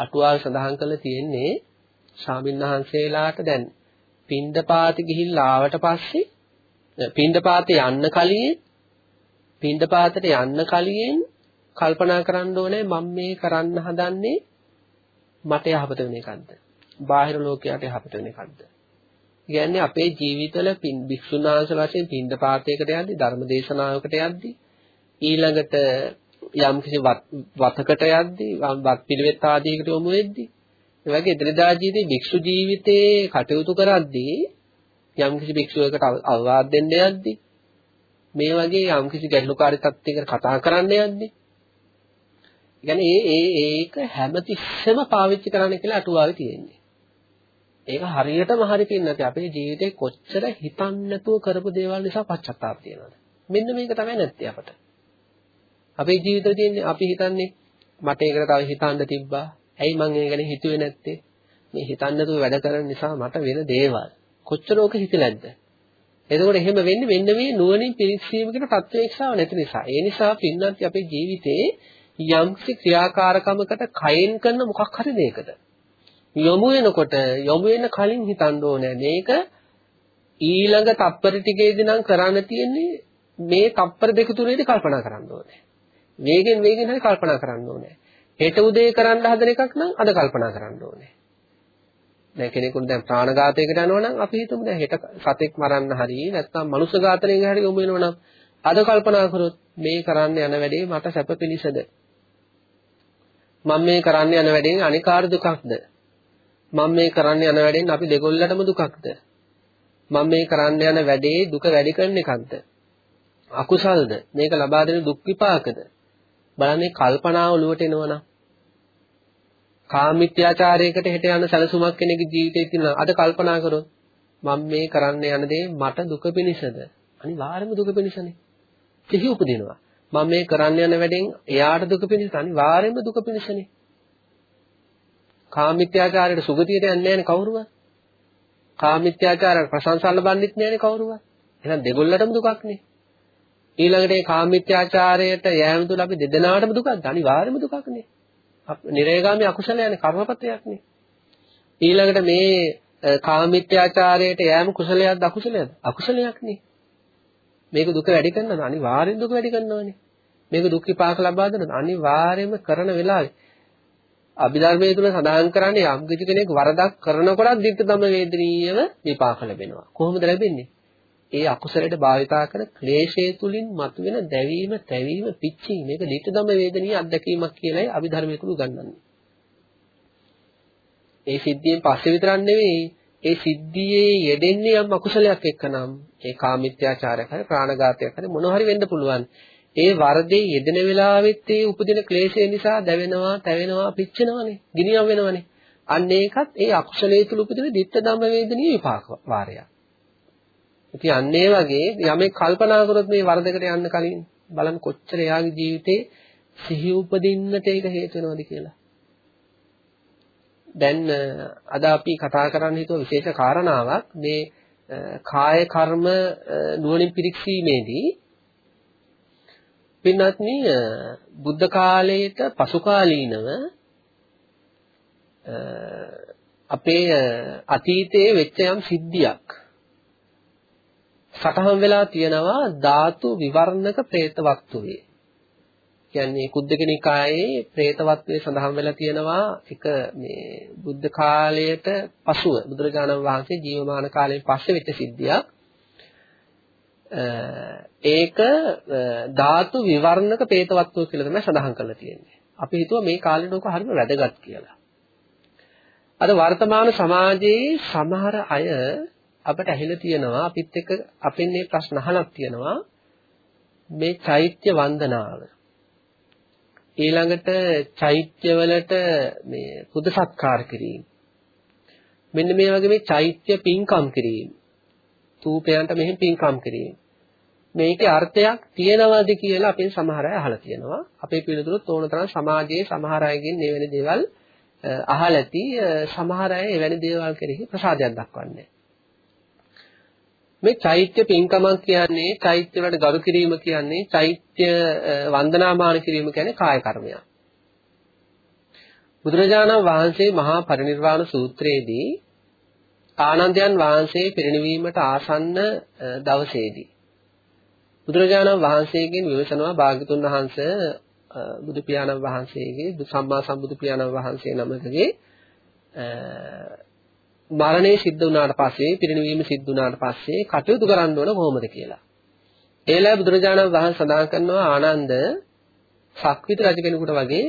අටුවාව සඳහන් කරලා තියෙන්නේ ශාමින්වහන්සේලාට දැන් පින්ඩපාත ගිහිල්ලා ආවට පස්සේ පින්ඩපාත යන්න කලින් පින්ඩපාතට යන්න කලින් කල්පනා කරන්න ඕනේ මම මේ කරන්න හදන්නේ මට යහපත වෙන එකක්ද? බාහිර ලෝකයට යහපත වෙන එකක්ද? කියන්නේ අපේ ජීවිතවල භික්ෂුනාංශ වශයෙන් පින්ඩපාතයකට යද්දි ධර්ම දේශනාවකට යද්දි ඊළඟට යම් කිසි වතකට යද්දි වත් පිළිවෙත් ආදීකට යොමු වෙද්දි ඒ වගේ එදිනදා ජීවිතේ භික්ෂු ජීවිතේ කටයුතු කරද්දී යම් කිසි භික්ෂුවකට අවවාද දෙන්න යද්දි මේ වගේ යම් කිසි ගැටලුකාරී තත්ත්වයකට කතා කරන්න යද්දි කියන්නේ ඒ ඒ ඒක හැමතිස්සෙම පාවිච්චි කරන්න කියලා අටුවාවේ තියෙන්නේ. ඒක හරියටම හරි පින්නත් අපේ ජීවිතේ කොච්චර හිතන්නේ නැතුව කරපු දේවල් නිසා පශ්චාත්තාප තියෙනවද? මෙන්න මේක තමයි නැත්තේ අපට. අපේ ජීවිතේ තියෙන්නේ අපි හිතන්නේ මට ඒකට තව හිතන්න තිබ්බා. ඇයි මං ඒ ගැන හිතුවේ නැත්තේ? මේ හිතන්න නැතුව වැඩ කරන නිසා මට වෙන දේවල්. කොච්චර ඕක හිතලද්ද? එතකොට එහෙම වෙන්නේ මෙන්න මේ නුවණින් පිරික්සීමකට ප්‍රත්‍යක්ෂාව නැති නිසා. ඒ නිසා පින්නත් අපේ ජීවිතේ යම්කිසි ක්‍රියාකාරකමකට කයෙන් කරන මොකක් හරි දෙයකට යොමු වෙනකොට යොමු වෙන කලින් හිතන්න ඕනේ මේක ඊළඟ තප්පර ටිකේදී නම් කරන්න තියෙන්නේ මේ තප්පර දෙක තුනේදී කල්පනා කරන්න ඕනේ. වේගෙන් වේගෙන් හරි කල්පනා කරන්න ඕනේ. හෙට උදේ කරන්න හදන එකක් නම් අද කල්පනා කරන්න ඕනේ. දැන් කෙනෙකුට දැන් ප්‍රාණඝාතයකට යනවා නම් අපි හිතමු දැන් හෙට සතෙක් මරන්න හරි නැත්නම් මනුස්ස ඝාතනයෙන් හරි යොමු වෙනවා නම් අද කල්පනා කරොත් මේ කරන්න යන වැඩේ මට සැප පිණිසද මම මේ කරන්න යන වැඩෙන් අනිකාර දුකක්ද මම මේ කරන්න යන වැඩෙන් අපි දෙගොල්ලටම දුකක්ද? මම මේ කරන්න යන වැඩේ දුක වැඩි කරන එකක්ද? අකුසල්ද? මේක ලබා දෙන දුක් විපාකද? බලන්නේ කල්පනාව ඔලුවට එනවනම්. කාමිත්‍යාචාරයකට හෙට යන සැලසුමක් කෙනෙකුගේ ජීවිතේ තියෙනවා. අද කල්පනා කරොත් මම මේ කරන්න යන දේ මට දුක පිණිසද? අනිවාර්යයෙන්ම දුක පිණිසනේ. සිහි උපදිනවා. මම මේ කරන්න යන වැඩෙන් එයාට දුක පිණිස අනිවාර්යයෙන්ම දුක පිණිසනේ. කාමිත්‍යාචාරයට සුගතියට යන්නේ නැහැනේ කවුරුවත් කාමිත්‍යාචාරයට ප්‍රශංසා ලබන්නෙත් නැහැනේ කවුරුවත් එහෙනම් දෙගොල්ලටම දුකක්නේ ඊළඟට මේ කාමීත්‍යාචාරයට යෑම තුළ අපි දෙදෙනාටම දුකක්ද අනිවාර්යම දුකක්නේ. නිරේගාමී අකුසලයනේ කර්මපතයක්නේ. ඊළඟට මේ කාමීත්‍යාචාරයට යෑම කුසලයක්ද අකුසලයක්ද? අකුසලයක්නේ. මේක දුක වැඩි කරනවද? අනිවාර්යෙන් දුක වැඩි කරනවනේ. මේක දුක් විපාක ලබා දෙනවද? අනිවාර්යයෙන්ම කරන වෙලාවේ අභිධර්මයේ තුල සඳහන් කරන්නේ යම් කිසි කෙනෙක් වරදක් කරනකොටත් ධිට්ඨ ධම්ම වේදනීයව විපාක ලැබෙනවා. කොහොමද ලැබෙන්නේ? ඒ අකුසලයට භාවිතා කරන ක්ලේශය තුලින් මතුවෙන දැවීම, තැවීම, පිච්චීම මේක ධිට්ඨධම වේදනීය අත්දැකීමක් කියලායි අභිධර්මයේ තුල උගන්වන්නේ. ඒ සිද්ධියෙන් පස්සේ විතරක් නෙවෙයි ඒ සිද්ධියේ යෙදෙන්නේ යම් අකුසලයක් එක්කනම් ඒ කාමිත්‍යාචාරයක් හරි ප්‍රාණඝාතයක් හරි මොන හරි වෙන්න පුළුවන්. ඒ වර්ධේ යෙදෙන වෙලාවෙත් ඒ උපදින ක්ලේශය නිසා දැවෙනවා, තැවෙනවා, පිච්චෙනවානේ, ගිනියම් වෙනවානේ. අන්න ඒකත් ඒ අකුසලයේ තුල උපදින ධිට්ඨ ධම්ම වේදනීය විපාක වාරයක්. ඉතින් අන්න ඒ වගේ යමෙක් කල්පනා කරොත් මේ වරදකට යන්න කලින් බලන්න කොච්චර එයාගේ ජීවිතේ සිහි උපදින්නට ඒක හේතු වෙනවද කියලා. දැන් අද අපි කතා කරන්න හිතුව විශේෂ කාරණාවක් මේ කාය කර්ම නුවණින් පිරික්සීමේදී පින්වත්නි බුද්ධ කාලයේට පසු කාලීනව අපේ අතීතයේ වෙච්ච යම් සිද්ධියක් සටහන් වෙලා තියෙනවා ධාතු විවර්ණක പ്രേතවත්වයේ. කියන්නේ කුද්දකනිකායේ പ്രേතවත්වයේ සඳහන් වෙලා තියෙනවා එක මේ බුද්ධ කාලයට පසුව බුදුරජාණන් වහන්සේ ජීවමාන කාලයෙන් පස්සේ වෙච්ච සිද්ධියක්. ඒක ධාතු විවර්ණක പ്രേත වස්තුව කියලා තමයි සඳහන් කරලා තියෙන්නේ. අපි හිතුවා මේ කාලේට ඔක හරිම වැදගත් කියලා. අද වර්තමාන සමාජයේ සමහර අය අපිට ඇහිලා තියෙනවා අපිත් එක්ක අපෙන් මේ ප්‍රශ්න අහලක් තියෙනවා මේ චෛත්‍ය වන්දනාව ඊළඟට චෛත්‍යවලට මේ පුද සත්කාර කිරීම මෙන්න මේ වගේ මේ චෛත්‍ය පින්කම් කිරීම තූපයන්ට මෙහෙම පින්කම් කිරීම මේකේ අර්ථයක් තියෙනවද කියලා අපෙන් සමහර අය අහලා තියෙනවා. අපේ පිළිතුරුත් ඕන තරම් සමාජයේ සමහර අයගෙන් එවැනි දේවල් අහලා ඇති. සමහර අය එවැනි දේවල් කෙරෙහි ප්‍රසාදයක් දක්වන්නේ. මේ චෛත්‍ය පින්කමක් කියන්නේ චෛත්‍ය වලට ගරු කිරීම කියන්නේ චෛත්‍ය වන්දනාමාන කිරීම කියන්නේ කාය කර්මයක්. බුදුරජාණන් වහන්සේ මහා පරිනිර්වාණ සූත්‍රයේදී ආනන්දයන් වහන්සේ පිරිනිවීමට ආසන්න දවසේදී බුදුරජාණන් වහන්සේගෙන් විමසනවා භාග්‍යතුන් වහන්සේ බුදු පියාණන් වහන්සේගේ සම්මා සම්බුදු පියාණන් වහන්සේ නමකගේ මරණය සිද්ධ වුණාට පස්සේ පිරිනිවීම සිද්ධ වුණාට පස්සේ කටයුතු කරන්න ඕන කොහොමද කියලා. ඒලා බුදුරජාණන් වහන්සේ සඳහන් කරනවා ආනන්ද සක්විත රජ කෙනෙකුට වගේ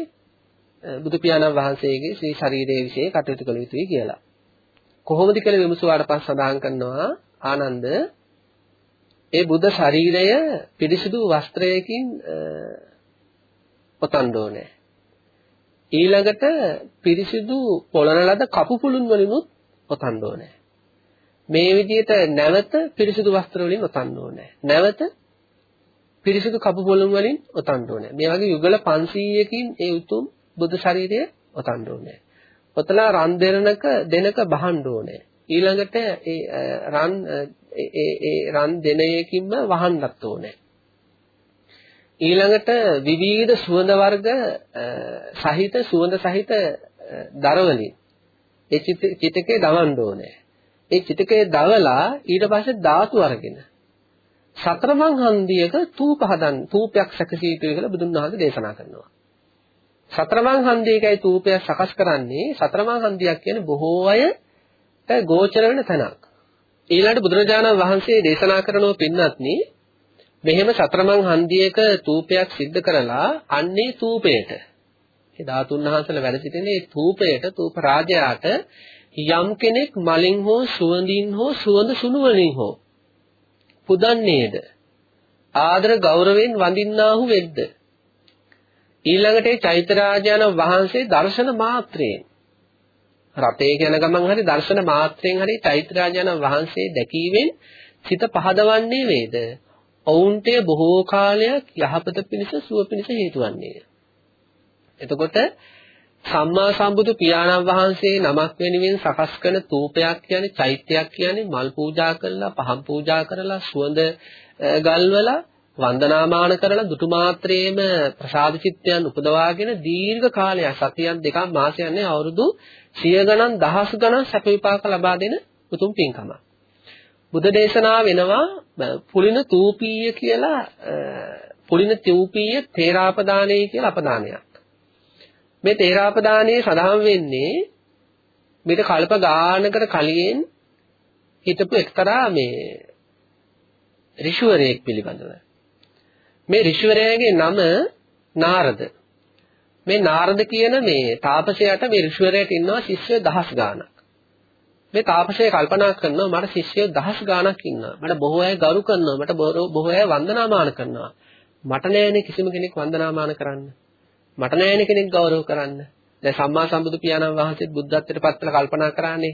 බුදු පියාණන් වහන්සේගේ ශ්‍රී ශරීරයේ વિશે කටයුතු කළ යුතුයි කියලා. කොහොමද කියලා විමසුවාට පස්සේ සඳහන් කරනවා ආනන්ද ඒ බුද්ධ ශරීරය පිරිසිදු වස්ත්‍රයකින් පොතන්න ඕනේ. ඊළඟට පිරිසිදු පොළන ලද කපු පුළුන් වලිනුත් ඔතන්න ඕනේ. මේ විදිහට නැවත පිරිසිදු වස්ත්‍ර වලින් ඔතන්න ඕනේ. නැවත පිරිසිදු කපු පොළොන් වලින් ඔතන්න ඕනේ. මේ වගේ යුගල 500කින් ඒ උතුම් බුදු ශරීරය ඔතන්න ඕනේ. ඔතලා රන් දෙනක දෙනක බහන්න ඕනේ. ඊළඟට ඒ රන් ඒ ඒ රන් දෙනයකින්ම වහන්නත් ඕනේ. ඊළඟට විවිධ සුවඳ වර්ග සහිත සුවඳ සහිත දරවලින් ඒ චිතකේ දවන්න ඕනේ. ඒ චිතකේ දවලා ඊට පස්සේ ධාතු අරගෙන සතරමං හන්දියක තූප හදන්න තූපයක් සැකසී යුතුයි කියලා බුදුන් වහන්සේ දේශනා කරනවා. සතරමං හන්දියකයි තූපයක් සකස් කරන්නේ සතරමං හන්දියක් කියන්නේ බොහෝ අයට ගෝචර වෙන තැනක්. ඊළඟට බුදුරජාණන් වහන්සේ දේශනා කරනව පින්නත්නි මෙහෙම සතරමං හන්දියක තූපයක් සිද්ධ කරලා අන්නේ තූපයට ඒ ධාතුන් වහන්සේලා වැඩ සිටින මේ තූපයට තූප රාජයාට යම් කෙනෙක් මලින් හෝ සුවඳින් හෝ සුවඳ සුණු වලින් හෝ පුදන්නේද? ආදර ගෞරවයෙන් වඳින්නාහු වෙද්ද? ඊළඟට ඒ චෛත්‍යරාජයන් වහන්සේ දර්ශන මාත්‍රයෙන් රතේ යන ගමන් හරි දර්ශන මාත්‍රයෙන් හරි චෛත්‍යරාජයන් වහන්සේ දැකීමෙන් සිත පහදවන්නේ වේද ඔවුන්ට බොහෝ කාලයක් යහපත පිණිස සුව පිණිස හේතු වන්නේය එතකොට සම්මා සම්බුදු පියාණන් වහන්සේ නමක් වෙනුවෙන් සකස් කරන තූපයක් කියන්නේ චෛත්‍යයක් කියන්නේ මල් පූජා කරලා පහන් පූජා කරලා සුවඳ ගල්වලා වන්දනාමාන කරලා දුටු මාත්‍රයේම ප්‍රසාද චිත්තයන් උපදවාගෙන දීර්ඝ කාලයක් සතියක් දෙකක් මාසයක් නේ අවුරුදු සිය ගණන් දහස් ගණන් සැප විපාක ලබා දෙන උතුම් පින්කම. බුද්ධ දේශනා වෙනවා පුලින තූපීය කියලා පුලින තූපීය තේරාපදානය කියලා අපදානයක්. මේ තේරාපදානයේ සඳහන් වෙන්නේ මේක කල්ප ගානකට කලින් හිටපු එක්තරා මේ ඍෂිවරයෙක් පිළිබඳව. මේ ඍෂිවරයාගේ නම නාරද. මේ නාරද කියන මේ තාපසයාට මේ ඍෂිවරයාට ඉන්නවා ශිෂ්‍ය දහස් ගාණක්. මේ තාපසයා කල්පනා කරනවා මට ශිෂ්‍යයෝ දහස් ගාණක් ඉන්නවා. මට බොහෝ අය ගරු කරනවා. මට බොහෝ අය වන්දනාමාන කරනවා. මට නෑනේ කිසිම කෙනෙක් වන්දනාමාන කරන්න. මට නෑනේ කෙනෙක් ගෞරව කරන්න. දැන් සම්මා සම්බුදු පියාණන් වහන්සේත් බුද්ධත්වයට පත්වලා කල්පනා කරානේ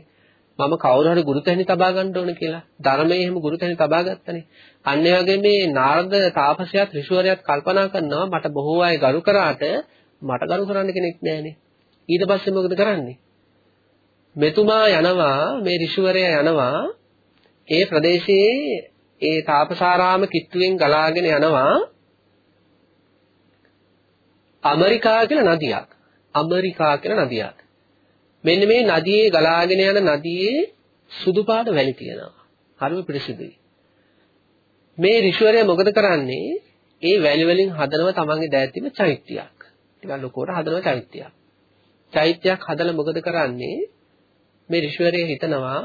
මම කවුරු හරි ගුරුතැනි තබා ගන්න ඕන කියලා. ධර්මයේ එහෙම ගුරුතැනි තබා ගත්තනේ. අන්න ඒ වගේ මේ නාරද තාපසයාත් ඍෂිවරයාත් කල්පනා කරනවා මට බොහෝ අය ගරු කරාට මට ගරු කරන්න කෙනෙක් නෑනේ. ඊට පස්සේ මොකද කරන්නේ? මෙතුමා යනවා මේ ඍෂිවරයා යනවා ඒ ප්‍රදේශයේ ඒ තාපසාරාම කිට්ටුවෙන් ගලාගෙන යනවා ඇමරිකා කියලා නදියක්. ඇමරිකා කියලා නදියක්. මෙන්න මේ නදියේ ගලාගෙන යන නදියේ සුදු පාට වැලි තියෙනවා. හරිම පිරිසිදුයි. මේ ඍෂිවරයා මොකද කරන්නේ? ඒ වැලි වලින් හදනවා තමන්ගේ දෑතිම චෛත්‍යයක්. ටිකක් ලොකුවට හදනවා චෛත්‍යයක්. චෛත්‍යයක් හදලා මොකද කරන්නේ? මේ ඍෂිවරයා හිතනවා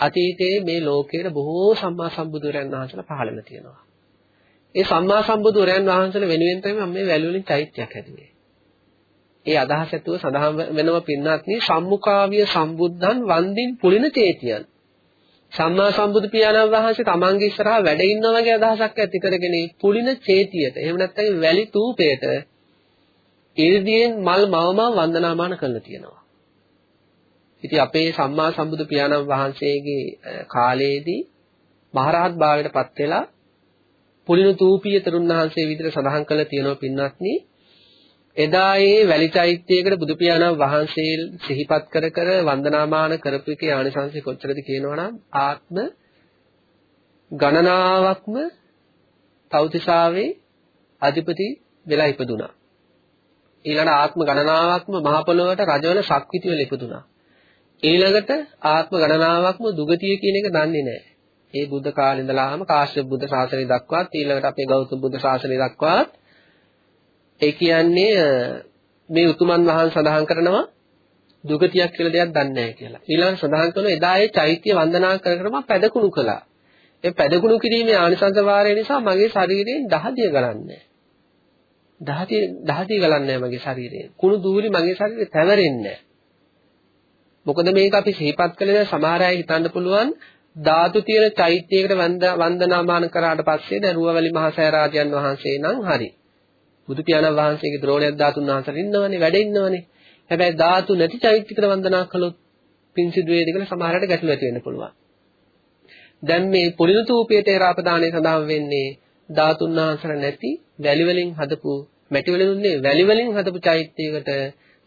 අතීතයේ මේ ලෝකයේ බොහෝ සම්මා සම්බුදුරයන් වහන්සේලා පහළලා තියෙනවා. ඒ සම්මා සම්බුදුරයන් වහන්සේලා වෙනුවෙන් තමයි මම මේ වැලි වලින් චෛත්‍යයක් හැදුවේ. ඒ අදහස ඇතුව සඳහන් වෙනවා පින්නාත්නි සම්මුඛාවිය සම්බුද්ධන් වන්දින් පුලින චේතියන්. සම්මා සම්බුදු පියාණන් වහන්සේ තමන්ගේ ඉස්සරහා වැඩ ඉන්නා වගේ අදහසක් ඇති කරගෙන පුලින චේතියට එහෙම නැත්නම් වැලි තූපයට ඉර්ධියෙන් මල් මවම වන්දනාමාන කරලා තියෙනවා. ඉතින් අපේ සම්මා සම්බුදු පියාණන් වහන්සේගේ කාලයේදී මහරහත් භාවයට පත් වෙලා පුලින තූපීය තරුණ වහන්සේ විදිහට සඳහන් කළා තියෙනවා පින්වත්නි එදා ඒ වැලි චෛත්‍යයකට බුදු පියාණන් වහන්සේ සිහිපත් කර කර වන්දනාමාන කරපු එකේ ආනිසංසය කොච්චරද කියනවනම් ආත්ම ගණනාවක්ම තවතිසාවේ අධිපති වෙලා ඉපදුනා. ඊළඟ ආත්ම ගණනාවක්ම මහ පොළොවට රජවන ශක්විති වෙලා ඉපදුනා. ඊළඟට ආත්ම ගණනාවක්ම දුගතිය කියන එක දන්නේ නැහැ. ඒ බුද්ධ කාලේ ඉඳලාම කාශ්‍යප බුද්ධ ශාසනය දක්වාත් ඊළඟට අපේ ගෞතම බුද්ධ ශාසනය දක්වාත් ඒ කියන්නේ මේ උතුමන් වහන්සේ සඳහන් කරනවා දුගතියක් කියලා දෙයක් දන්නේ නැහැ කියලා. ඊළඟට සඳහන් කරනවා එදා ඒ චෛත්‍ය වන්දනා කර කර මම පැදකුණු කළා. ඒ පැදකුණු කිරීමේ ආනිසංස වාරය නිසා මගේ ශරීරයෙන් දහදිය ගලන්නේ දහදිය දහදිය ගලන්නේ මගේ ශරීරයෙන්. කුණු දූලි මගේ ශරීරේ තැවරෙන්නේ මොකද මේක අපි සිහිපත් කළේ සමහර අය හිතන්න පුළුවන් ධාතු තියෙන චෛත්‍යයකට වන්දනාමාන කරාට පස්සේ දැන් රුවවැලි මහසෑය රාජයන් වහන්සේ නම් හරි. බුදු පියාණන් වහන්සේගේ ද්‍රෝණයක් ධාතුන් වහන්සේලා ඉන්නවනේ වැඩ ඉන්නවනේ. හැබැයි ධාතු නැති චෛත්‍යයකට වන්දනා කළොත් පින් සිදු වේද කියලා සමහරකට ගැටලු ඇති වෙන්න පුළුවන්. දැන් මේ පුරිණතූපයට ඒරාපදානයේ සඳහන් වෙන්නේ ධාතුන් වහන්සේලා නැති වැලි වලින් හදපු මැටි වලින් උන්නේ වැලි වලින් හදපු චෛත්‍යයකට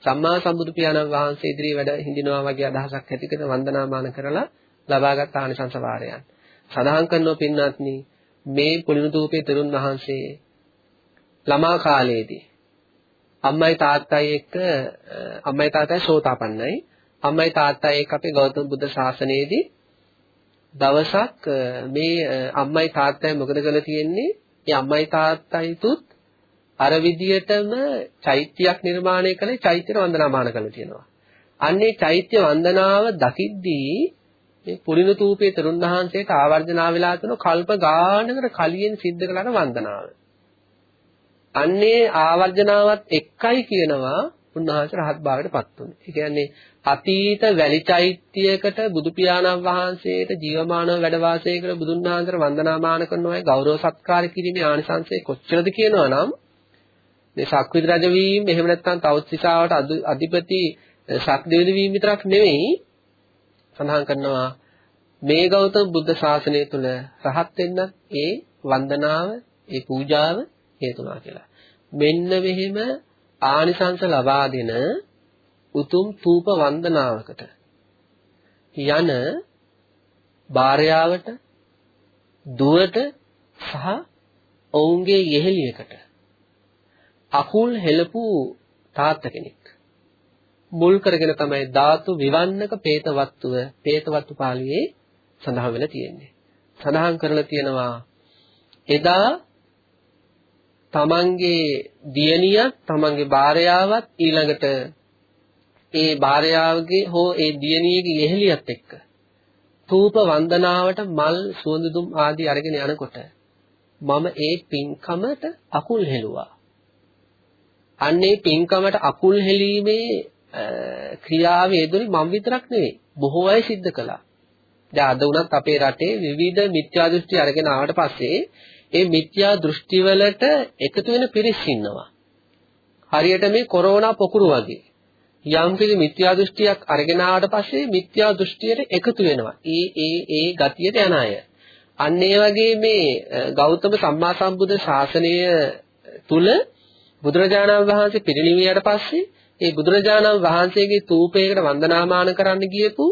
සම්මා සම්බුදු පියාණන් වහන්සේ ඉදිරියේ වැඩ හිඳිනවා වගේ අදහසක් ඇතිකර වන්දනාමාන කරලා ලබාගත් ආනිසංස වාරයන්. සඳහන් කරනවා පින්වත්නි මේ පුණ්‍යතූපේ තෙරුන් වහන්සේ ළමා කාලයේදී අම්මයි තාත්තයි එක්ක අම්මයි තාත්තයි සෝතාපන්නයි අම්මයි තාත්තයි එක්ක අපේ ගෞතම බුද්ධ ශාසනයේදී දවසක් මේ අම්මයි තාත්තයි මොකද කරලා තියෙන්නේ? මේ අම්මයි තාත්තයිතුත් අර විදියටම චෛත්‍යයක් නිර්මාණය කළේ චෛත්‍ය වන්දනාමාන කරලා තියෙනවා. අන්නේ චෛත්‍ය වන්දනාව දකිද්දී මේ පුරිණු තූපේ තරුණ වහන්සේට ආවර්ජනා වෙලා තුන කල්ප ගානකට කලින් සිද්ධ කළාට වන්දනාව. අන්නේ ආවර්ජනාවත් එක්කයි කියනවා උන්වහන්සේ රහත් භාවයට පත් වුණේ. ඒ කියන්නේ අතීත වැලි චෛත්‍යයකට බුදු පියාණන් වහන්සේට ජීවමානව වැඩ වාසය කර බුදුන් වහන්සේට වන්දනාමාන කරනවා ඒ ගෞරව සත්කාර කිරීමේ ආනිසංසය කොච්චරද කියනවා නම් මේ ශක්විත රජ වීම එහෙම නැත්නම් තවුත්සිසාවට අධිපති ශක්දේවි වීම විතරක් නෙවෙයි සඳහන් කරනවා මේ ගෞතම බුද්ධ ශාසනය තුල රහත් වෙන්නත් ඒ වන්දනාව ඒ පූජාව හේතුණා කියලා. මෙන්න මෙහෙම ආනිසංස ලබා දෙන උතුම් තූප වන්දනාවකට යන භාර්යාවට දුවට සහ ඔවුන්ගේ යෙහෙළියකට අකුල් හෙලපු තාත්ත කෙනෙක් මුල් කරගෙන තමයි ධාතු විවන්නක പ്രേතවත්ව പ്രേතවත්තු පාළියේ සඳහන් වෙලා තියෙන්නේ. සඳහන් කරලා තියෙනවා එදා තමන්ගේ දියණියත් තමන්ගේ භාර්යාවත් ඊළඟට ඒ භාර්යාවගේ හෝ ඒ දියණියගේ යෙහෙලියත් එක්ක තූප වන්දනාවට මල් සුවඳ දුම් ආදී අරගෙන යනකොට මම ඒ පින්කමට අකුල් හෙළුවා. අන්නේ පින්කමට අකුල් හෙලීමේ ක්‍රියාවේ යෙදුනේ මම විතරක් නෙවෙයි බොහෝ අය සිද්ධ කළා. දැන් අද වුණත් අපේ රටේ විවිධ මිත්‍යා දෘෂ්ටි අරගෙන ආවට පස්සේ ඒ මිත්‍යා දෘෂ්ටි වලට එකතු වෙන පිරිස් ඉන්නවා. හරියට මේ කොරෝනා පොකුරු වගේ. යම් කිසි මිත්‍යා දෘෂ්ටියක් අරගෙන ආවට පස්සේ මිත්‍යා දෘෂ්ටියට එකතු වෙනවා. ඒ ඒ ඒ ගතියට යන අය. අන්න ඒ වගේ මේ ගෞතම සම්මා සම්බුද්ධ ශාසනය තුල බුදුරජාණන් වහන්සේ පිරිනිවියට පස්සේ ඒ බුදුරජාණන් වහන්සේගේ තූපයකට වන්දනාමාන කරන්න ගියපු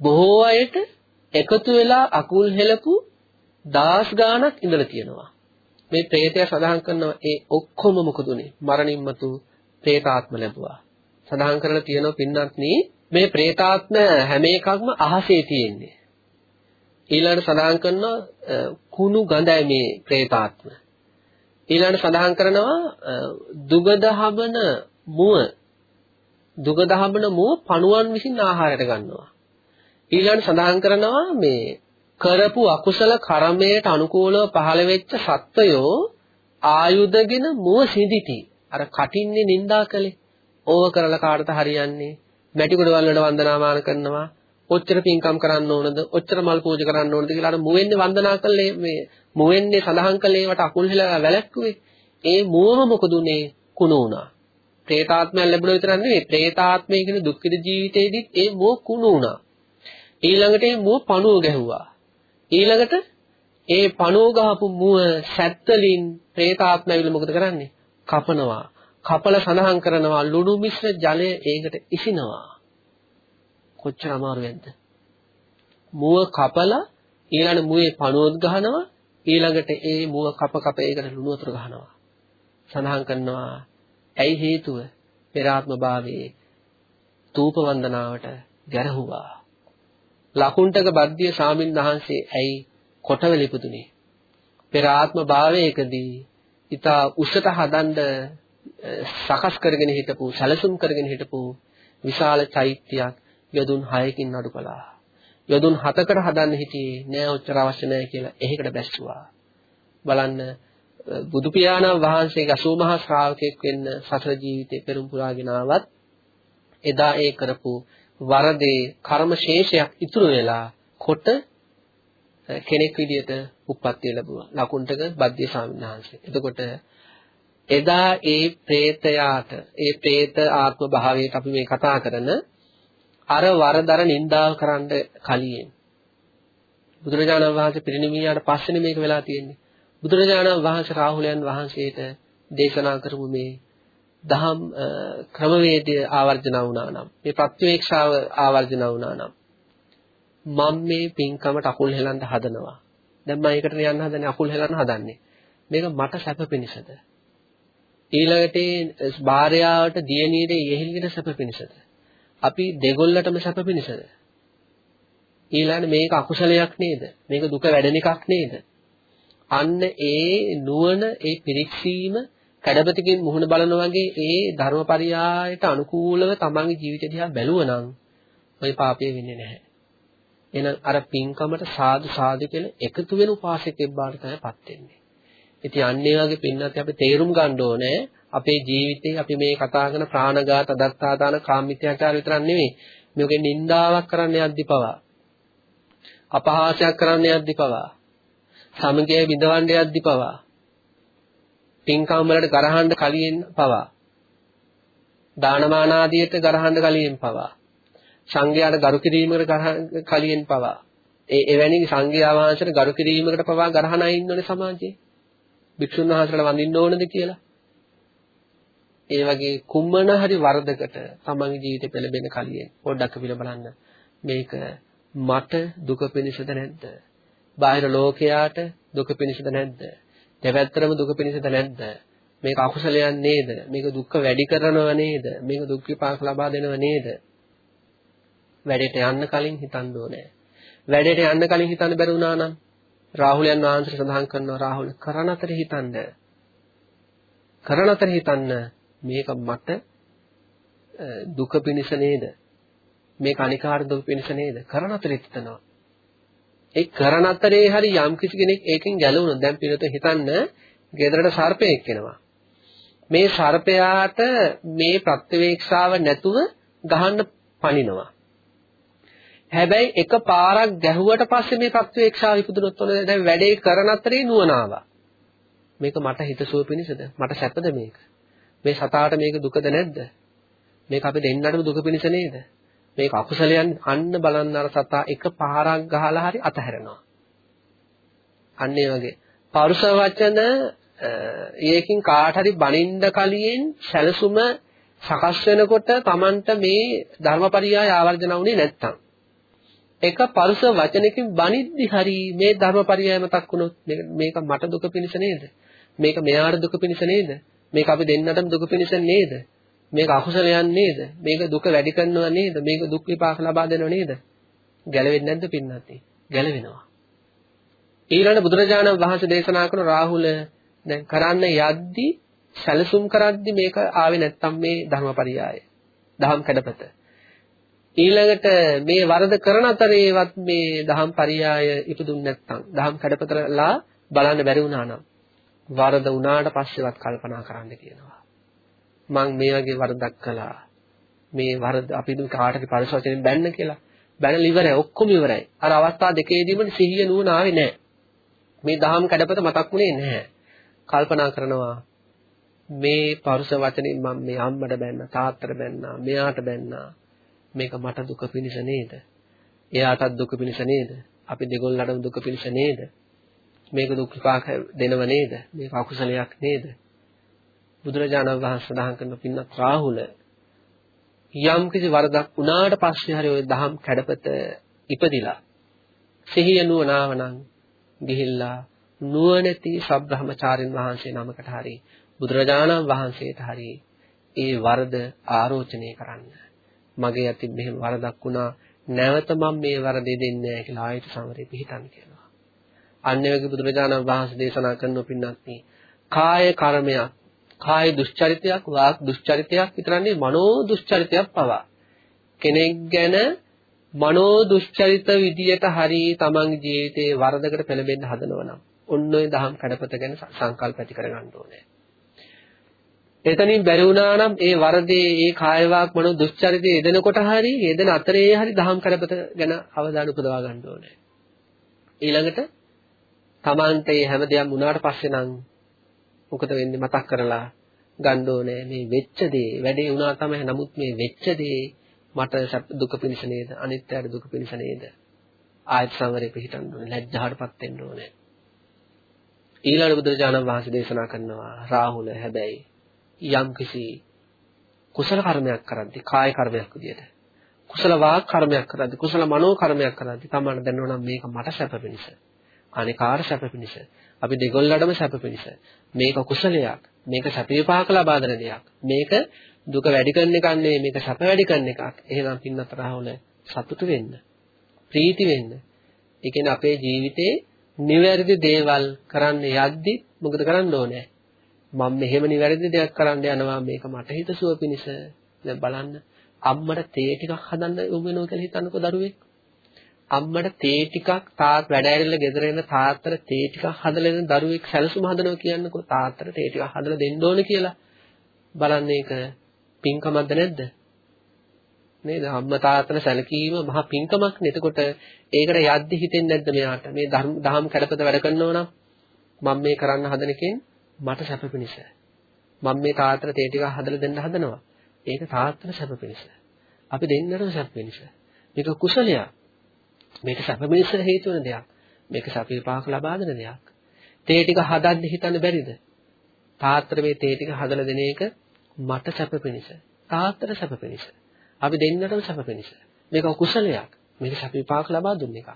බොහෝ අයට එකතු වෙලා අකුල් හෙලපු දාස් ගාණක් ඉඳලා තියෙනවා. මේ പ്രേතය සඳහන් කරනවා ඒ ඔක්කොම මොකද උනේ? මරණින් මතු പ്രേතාත්ම ලැබුවා. සඳහන් කරලා තියෙනවා පින්නත්නි මේ പ്രേතාත්ම හැම එකක්ම අහසේ තියෙන්නේ. ඊළඟට සඳහන් කරනවා කුණු ගඳයි මේ പ്രേතාත්ම. ඊළඟට සඳහන් කරනවා දුගද හබන මුව දුගද හබන මුව පණුවන් විසින් ආහාරයට ගන්නවා. ඊළඟට සඳහන් කරනවා මේ කරපු අකුසල කර්මයට අනුකූලව පහළ වෙච්ච සත්වයෝ ආයුධගෙන මුව සිඳිති. අර කටින්නේ නිඳා කළේ. ඕව කරලා කාටද හරියන්නේ? මැටි ගොඩවල් වල වන්දනාමාන කරනවා. ඔච්චර පින්කම් කරන්න ඕනද? ඔච්චර මල් පූජා කරන්න ඕනද කියලා අර මුවෙන්නේ වන්දනා කළේ මේ මුවෙන්නේ සඳහන් කළේ වට අකුල් හෙලලා වැලැක්කුවේ. ඒ මුවම මොකද උනේ? කුණ වුණා. പ്രേතාත්මයක් ලැබුණ විතර නෙවෙයි പ്രേතාත්මය කියන දුක්ඛිත ජීවිතේදීත් ඒ මුව කුණ වුණා. ඊළඟට ඒ මුව පණුව ගැහුවා. ඊළඟට ඒ පණුව ගහපු මුව සැත්තලින් പ്രേතාත්මය ඇවිල්ලා මොකද කරන්නේ? කපනවා. කපල සඳහන් කරනවා ලුණු මිශ්‍ර ජලය ඒකට ඉසිනවා. කොච්චර අමාරු වෙද්ද? මුව කපලා ඊළඟ මුවේ පණුවොත් ගහනවා ඊළඟට ඒ මුව කප කප ඒකට ලුණු වතුර ගහනවා සඳහන් කරනවා ඇයි හේතුව පෙර ආත්ම භාවයේ තූප වන්දනාවට ගැරහුවා ලකුණ්ඩක බද්දිය සාමින් වහන්සේ ඇයි කොටවල ඉපදුනේ පෙර ආත්ම භාවයකදී ඊට උසට හදන්න සකස් කරගෙන හිටපු සැලසුම් කරගෙන හිටපු විශාල චෛත්‍යයක් යොදුන් 6කින් අඩු කළා. යොදුන් 7කට හදන්න හිටියේ නෑ ඔච්චර අවශ්‍ය නෑ කියලා එහෙකට බැස්සුවා. බලන්න බුදු පියාණන් වහන්සේගේ 80 මහා ශ්‍රාවකෙක් වෙන්න සතර ජීවිතේ පෙරම් පුරාගෙන ආවත් එදා ඒ කරපු වරදේ කර්ම ශේෂයක් ඉතුරු වෙලා කොට කෙනෙක් විදියට උප්පත්ති ලැබුවා. ලකුණ්ඩක බද්දේ ස්වාමීන් වහන්සේ. එතකොට එදා ඒ പ്രേතයාට ඒ പ്രേත ආත්ම භාවයට අපි මේ කතා කරන අර වරදර නින්දාව කරන්න කලින් බුදුරජාණන් වහන්සේ පිරිනිවීමට පස්සේනේ මේක වෙලා තියෙන්නේ. බුදුරජාණන් වහන්සේ රාහුලයන් වහන්සේට දේශනා කරපු මේ දහම් ක්‍රමවේදය ආවර්ජන වුණා නම් මේ ප්‍රත්‍යවේක්ෂාව ආවර්ජන වුණා නම් මම මේ පින්කමට අකුල් හෙලන්න හදනවා. දැන් මම ඒකට යන්න හදන්නේ අකුල් හෙලන්න හදන්නේ. මේක මට සැප පිණිසද? ඊළඟට භාර්යාවට දියණියට යෙහිලියට සැප පිණිසද? අපි දෙගොල්ලටම සැප පිණිසද? ඊළඟ මේක අකුසලයක් නේද? මේක දුක වැඩෙන එකක් නේද? අන්න ඒ නුවණ ඒ පිරික්සීම කඩපතකින් මුහුණ බලන වගේ ඒ ධර්මපරියායට අනුකූලව තමන්ගේ ජීවිතය දිහා බැලුවනම් ওই පාපය වෙන්නේ නැහැ. එහෙනම් අර පින්කමට සාදු සාදු කියලා එකතු වෙන උපාසකෙක් බාට තමයිපත් වෙන්නේ. ඉතින් අන්නේ වගේ පින්නත් අපි තේරුම් ගන්න ඕනේ අපේ ජීවිතේ අපි මේ කතා කරන ප්‍රාණඝාත, දත්තාදාන, කාමිත්‍යාචාර විතරක් නෙවෙයි. මේකෙන් නින්දාවක් කරන්න යද්දි පවා අපහාසයක් කරන්න යද්දි පවා සමගය විඳවන්න යද්දි පවා පින්කම් වලට ගරහන්න කලින් පවා දානමාන ආදියට ගරහන්න කලින් පවා සංඝයාට ගරු කිරීමකට කලින් පවා ඒ එවැනි සංඝයා වහන්සේට ගරු කිරීමකට පවා ගරහණ අය ඉන්නෝනේ සමාජයේ භික්ෂුන් වහන්සේලා වඳින්න ඕනද කියලා. ඒ වගේ කුම්මන හරි වරදකට තමන්ගේ ජීවිතේ පෙළඹෙන කලින් පොඩ්ඩක් අපිට බලන්න මේක මට දුක පිණිසද නැද්ද? බාහිර ලෝකයාට දුක පිණිසද නැද්ද? දෙවැත්තරම දුක පිණිසද නැද්ද? මේක අකුසලයක් නේද? මේක දුක්ඛ වැඩි කරනව නේද? මේක දුක් විපාක ලබා දෙනව නේද? වැඩේට යන්න කලින් හිතන්න ඕනේ. වැඩේට යන්න කලින් හිතන්න බැරි වුණා නම් රාහුලයන් වහන්සේ සඳහන් කරනවා රාහුල කරන අතර හිතන්න කරන අතර හිතන්න මේක මට දුක පිණිස නේද මේක අනිකාර දුක පිණිස නේද කරන අතර හිතනවා ඒ කරන අතරේ හරි යම් කිසි කෙනෙක් ඒකෙන් ගැලවුණොත් දැන් පිළිතුර හිතන්න ගෙදරට සර්පයෙක් එනවා මේ සර්පයාට මේ ප්‍රත්‍යවේක්ෂාව නැතුව ගහන්න පනිනවා හැබැයි එක පාරක් ගැහුවට පස්සේ මේ ප්‍රත්‍යක්ෂාව ඉපදුනොත් ඔන්න දැන් වැඩේ කරන අතරේ නුවණ ආවා. මේක මට හිතසුව පිණිසද? මට සැපද මේක? මේ සතාට මේක දුකද නැද්ද? මේක අපි දෙන්නටම දුක පිණිස නේද? මේක අකුසලයන් අන්න බලන්න අර සතා එක පාරක් ගහලා හරි අතහැරෙනවා. අන්න ඒ වගේ පරුෂ වචන ඒකින් කාට හරි බනින්න කලින් සැලසුම සකස් වෙනකොට Tamanට මේ ධර්මපරියාය ආවර්ජන වුණේ නැත්තම් එක පරුස වචනකින් බනිද්දි හරි මේ ධර්මපරියය මතක් වුණොත් මේක මට දුක පිණිස නේද? මේක මෙයාට දුක පිණිස නේද? මේක අපි දෙන්නටම දුක පිණිස නේද? මේක අකුසලයන් නේද? මේක දුක වැඩි කරනවා නේද? මේක දුක් විපාක ලබා දෙනව නේද? ගැලවෙන්නේ නැද්ද පින්නත්? ගැලවෙනවා. ඊළඟ බුදුරජාණන් වහන්සේ දේශනා කරන රාහුල දැන් කරන්න යද්දි සැලසුම් කරද්දි මේක ආවේ නැත්තම් මේ ධර්මපරියාය. දහම් කඩපත. ඊළඟට මේ වරද කරන අතරේවත් මේ දහම් පරියාය ඉපදුන්නේ නැත්නම් දහම් කඩපතලා බලන්න බැරි වුණා නම් වරද වුණාට පස්සේවත් කල්පනා කරන්න කියනවා. මං මේ වගේ වරදක් කළා. මේ වරද අපි දුක කාටද පරිසවචනෙන් බැන්න කියලා. බැනලා ඉවරයි ඔක්කොම ඉවරයි. අර අවස්ථා දෙකේදීම සිහිය නුවණ ආවේ නැහැ. මේ දහම් කඩපත මතක් වුණේ නැහැ. කල්පනා කරනවා මේ පරුස වචනින් මම මේ අම්මට බැන්නා තාත්තට බැන්නා මෙයාට බැන්නා මේක මට දුක පිණිස නේද? එයාටත් දුක පිණිස නේද? අපි දෙගොල්ලටම දුක පිණිස නේද? මේක දුක් විපාක දෙනව නේද? මේක අකුසලයක් නේද? බුදුරජාණන් වහන්සේ සඳහන් කරන පින්නත් රාහුල යම් කිසි වරදක් වුණාට පස්සේ හරි ওই දහම් කැඩපත ඉපදිලා සිහිය නුවණාව නම් ගිහිල්ලා නුවණැති සබ්‍රහ්මචාරින් වහන්සේ නමකට හරි බුදුරජාණන් වහන්සේට හරි ඒ වරද ආරෝචනය කරන්න. මගේ අතින් මෙහෙම වරදක් වුණා නැවත මම මේ වරදේ දෙන්නේ නැහැ කියලා ආයත සමරේ පිහිටන් කියනවා. අන්නේ වගේ බුදුරජාණන් වහන්සේ දේශනා කරන පින්නත් කාය කර්මයක්, කාය දුස්චරිතයක්, වාක් දුස්චරිතයක් විතරන්නේ මනෝ දුස්චරිතයක් පවා. කෙනෙක් ගැන මනෝ දුස්චරිත විදියට හරි තමන්ගේ ජීවිතේ වරදකට පෙළඹෙන්න හදනවා නම් ඔන්න ඔය දහම් කඩපත ගැන සංකල්ප ඇති කරගන්න ඕනේ. එතනින් බැරි වුණා නම් ඒ වරදේ ඒ කාය වාක් මනෝ දුස්චරිතයේ යෙදෙනකොට හරි යෙදෙන අතරේ හරි දහම් කඩපත ගැන අවධානය උපදවා ගන්න ඕනේ. ඊළඟට Tamante හැම දෙයක් වුණාට පස්සේ නම් මොකද වෙන්නේ? මතක් කරලා ගන්න ඕනේ. මේ වෙච්ච දේ. වැඩේ වුණා තමයි. නමුත් මේ වෙච්ච දේ මට දුක පිණිස නේද? අනිත්‍යයට දුක පිණිස නේද? ආයත් සංවරේ පිළිටන්න ඕනේ. ලැජ්ජාටපත් වෙන්න ඕනේ. ඊළඟ බුදුරජාණන් වහන්සේ දේශනා කරනවා රාහුල හැබැයි යම්කිසි කුසල කර්මයක් කරද්දී කාය කර්මයක් විදියට කුසල වාක් කර්මයක් කරද්දී කුසල මනෝ කර්මයක් කරද්දී තමයි දැනනවා නම් මේක මට සැප පිණිස. අනිකාර සැප පිණිස. අපි දෙගොල්ලටම සැප පිණිස. මේක කුසලයක් මේක සැප විපාක ලබා දෙන දෙයක් මේක දුක වැඩි කරන එකක් නෙවෙයි මේක සැප වැඩි කරන එකක් එහෙනම් පින්නතර රාහුල සතුටු වෙන්න ප්‍රීති වෙන්න ඒ කියන්නේ අපේ ජීවිතේ නිවැරදි දේවල් කරන්න යද්දි මොකද කරන්න ඕනේ? මම මෙහෙම නිවැරදි දෙයක් කරන්න යනවා මේක මට හිතසුව පිණිස. දැන් බලන්න අම්මට තේ ටිකක් හදන්න යොමු වෙනවා කියලා හිතන්නකෝ දරුවෙක්. අම්මට තේ ටිකක් තාත් වැඩ ඇරිලා ගෙදර එන තාත්තට තේ ටිකක් හදලා දෙන දරුවෙක් සැලසුම හදනවා කියන්නකෝ තාත්තට තේ ටිකක් හදලා දෙන්න ඕනේ කියලා. බලන්න ඒක පින්කමක්ද නැද්ද? නේද? අම්මා තාත්තලා සැලකීම මහා පිංකමක් නේ. එතකොට ඒකට යද්දි හිතෙන්නේ නැද්ද මෙයාට? මේ දහම් කැඩපත වැඩ කරනවා නම් මම මේ කරන්න හදන එකෙන් මට සැප පිණිස. මම මේ තාත්තට තේ ටිකක් හදලා දෙන්න හදනවා. ඒක තාත්තට සැප පිණිස. අපි දෙන්නටම සැප පිණිස. මේක කුසලයක්. මේක සැප පිණිස හේතු වෙන දෙයක්. මේක සැප විපාක ලබා දෙන දෙයක්. තේ ටික හදන්න හිතන්න බැරිද? තාත්තට මේ තේ ටික හදලා දෙන එක මට සැප පිණිස. තාත්තට සැප පිණිස. අපි දෙන්නටම සැප පිණිස. මේක කුසලයක්. මේක සැප විපාක ලබා දුන්න එකක්.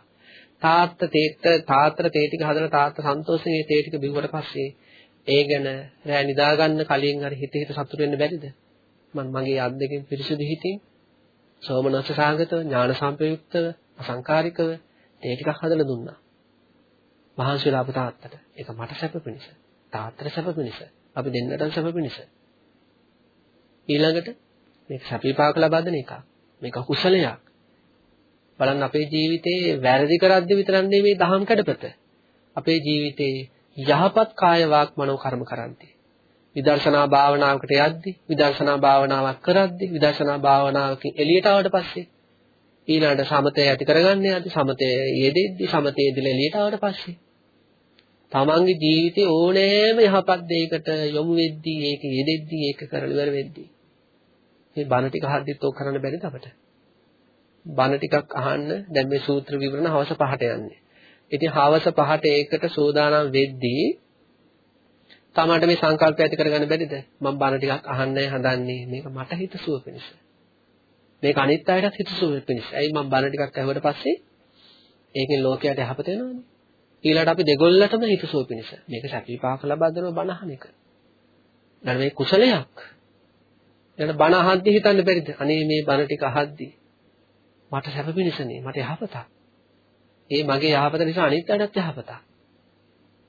තාත්ත තේට තාත්තට තේ ටික හදලා තාත්ත සන්තෝෂයෙන් ඒ තේ ටික බිව්වට පස්සේ ඒ ගැන රෑ නිදා ගන්න කලින් හරි හිත හිත සතුට වෙන්න බැරිද? මම මගේ අත් දෙකෙන් පිරිසුදු හිතින් සෝමනස්ස සාගතව ඥාන සම්ප්‍රයුක්තව අසංකාරිකව තේ ටිකක් හදලා දුන්නා. මහන්සි වෙලා අප තාත්තට. ඒක මට සැප පිණිස. තාත්තට සැප පිණිස. අපි දෙන්නටම සැප පිණිස. ඊළඟට මේක සැප විපාක ලබා දෙන එකක්. මේක කුසලයක්. බලන්න අපේ ජීවිතේ වැරදි කරද්දී විතරක් නෙමෙයි දහම් කඩපත. අපේ ජීවිතේ යහපත් කාය වාක් මනෝ කර්ම කරද්දී විදර්ශනා භාවනාවකට යද්දී විදර්ශනා භාවනාවක් කරද්දී විදර්ශනා භාවනාවකින් එළියට ආවට පස්සේ ඊළඟට සමතය ඇති කරගන්න යද්දී සමතය යෙදෙද්දී සමතය ඉදලා එළියට ආවට පස්සේ තමන්ගේ ජීවිතේ ඕනෑම යහපත් දෙයකට යොමු වෙද්දී ඒක යෙදෙද්දී ඒක කරලා ඉවර වෙද්දී මේ බණ ටික අහද්දිත් ඕක කරන්න බැරිද අපට? බණ ටිකක් අහන්න දැන් මේ සූත්‍ර විවරණ හවස 5ට යන්නේ. ඉතින් හවස 5ට ඒකට සෝදානම් වෙද්දී තමන්ට මේ සංකල්පය ඇති කරගන්න බැරිද? මම බණ ටිකක් අහන්නයි හදන්නේ. මේක මට හිතසුව පිණිස. මේක අනිත් අයටත් හිතසුව පිණිස. ඇයි මම බණ ටිකක් ඇහුවට පස්සේ ඒකෙන් ලෝකයට යහපත වෙනවනේ. ඊළඟට අපි දෙගොල්ලටම හිතසුව පිණිස. මේක සැපීපාක ලබා දෙනව බණ අහන එක. දැන් මේ කුසලයක්. ඊට බණ අහද්දි හිතන්න බැරිද? අනේ මේ බණ ටික අහද්දි මට සැප පිණිසනේ මට යහපතක්. ඒ මගේ යහපත නිසා අනිත් අයටත් යහපතක්.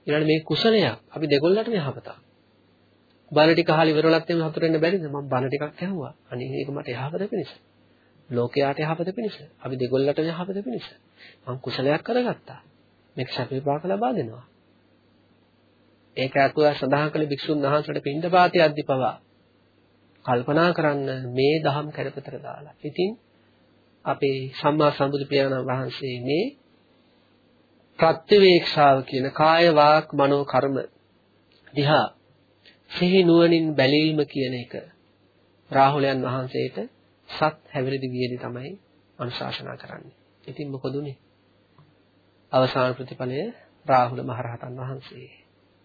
ඊළඟ මේ කුසලයක් අපි දෙගොල්ලටම යහපතක්. බණ ටික අහලා ඉවරලත් එම හතර වෙන්න බැරිද? මම බණ ටිකක් ඇහුවා. අනේ මේක මට යහපත පිණිස. ලෝකයාට යහපත පිණිස. අපි දෙගොල්ලටම යහපත පිණිස. මම කුසලයක් කරගත්තා. මේක සැප විපාක ලබා දෙනවා. ඒක අතුව සඳහන් කළ භික්ෂුන් වහන්සේට පින්දපාතය අද්දි පවා කල්පනා කරන්න මේ දහම් කැඩපතට දාලා. ඉතින් අපේ සම්මා සම්බුදු පියාණන් වහන්සේ මේ ප්‍රත්‍යවේක්ෂාව කියන කාය වාක් මනෝ කර්ම දිහා සිහි නුවණින් බැලීම කියන එක රාහුලයන් වහන්සේට සත් හැවිරිදි වියේදී තමයි අනුශාසනා කරන්නේ. ඉතින් මොකද උනේ? අවසාන ප්‍රතිඵලය රාහුල මහරහතන් වහන්සේ.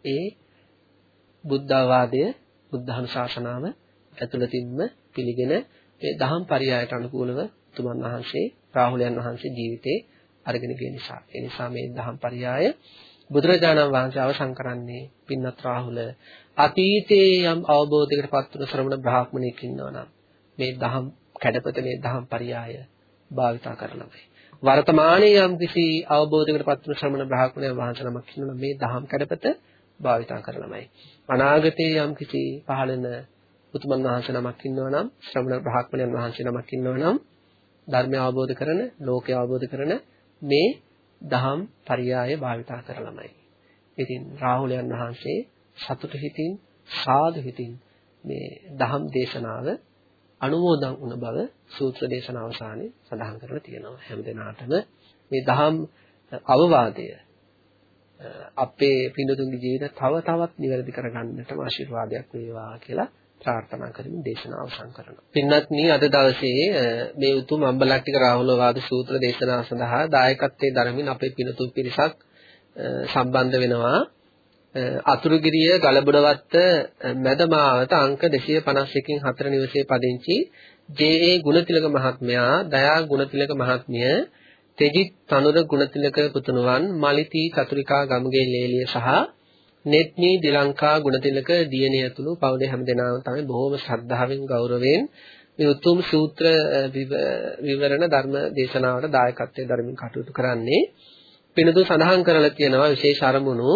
ඒ බුද්ධාවාදය බුද්ධානුශාසනාව ඇතුළතින්ම පිළිගෙන මේ දහම් පරයයට අනුකූලව තුමන් වහන්සේ රාහුලයන් වහන්සේ ජීවිතේ අරගෙන ගිය නිසා. ඒ නිසා මේ දහම් පරයය බුදුරජාණන් වහන්සේ අවසන් කරන්නේ පින්නත් රාහුල අතීතයේ යම් අවබෝධයකට පත් වුණු ශ්‍රමණ බ්‍රාහ්මණයෙක් ඉන්නවා නම් මේ දහම් කැඩපත මේ දහම් පරයය භාවිතා කරනවායි. වර්තමානයේ යම් කිසි අවබෝධයකට පත් වුණු ශ්‍රමණ බ්‍රාහ්මණයන් වහන්සේ නමක් ඉන්නවා මේ දහම් කැඩපත භාවිතා කරනවායි. අනාගතයේ යම් කිසි පහළන උතුමන් වහන්සේ නමක් ඉන්නවා නම් ශ්‍රමණ බ්‍රාහ්මණයන් වහන්සේ නමක් ඉන්නවා නම් ධර්මය අවබෝධ කරන, ලෝකය අවබෝධ කරන මේ දහම් පරයය භාවිතා කරලමයි. ඉතින් රාහුලයන් වහන්සේ සතුට හිතින් සාදු හිතින් මේ දහම් දේශනාව අනුමෝදන් වුණ බව සූත්‍ර දේශනාව අවසානයේ සඳහන් කරලා තියෙනවා. හැම දිනාටම මේ දහම් අවවාදය අපේ පින්දුතුන්ගේ ජීවිත තව තවත් නිවැරදි කරගන්නටම ආශිර්වාදයක් වේවා කියලා ප්‍රාර්ථනා කරමින් දේශනාව අවසන් කරනවා. පින්වත්නි අද දවසේ මේ උතුම් අම්බලට්ටික රාහුල වාද සූත්‍ර දේශනාව සඳහා දායකත්වයේ දරමින් අපේ පින්තුන් පිරිසක් සම්බන්ධ වෙනවා. අතුරුගිරිය ගලබඩවත්ත මැදමාවත අංක 251කින් 4 නිවසේ පදිංචි ජේ.ඒ. ගුණතිලක මහත්මයා, දයා ගුණතිලක මහත්මිය, තෙජිත් තනුර ගුණතිලක පුතුණුවන්, මලිතී චතුරිකා ගමගේ ලේලිය සහ නෙත්නී දිලංකා ගුණතිලක දියණිය ඇතුළු පවුලේ හැමදෙනාම තමයි බොහෝම ශ්‍රද්ධාවෙන් ගෞරවයෙන් මේ උතුම් සූත්‍ර විවරණ ධර්ම දේශනාවට දායකත්වයෙන් ධර්මින් කටයුතු කරන්නේ. පිනතු සඳහන් කරලා තියෙනවා විශේෂ අරමුණු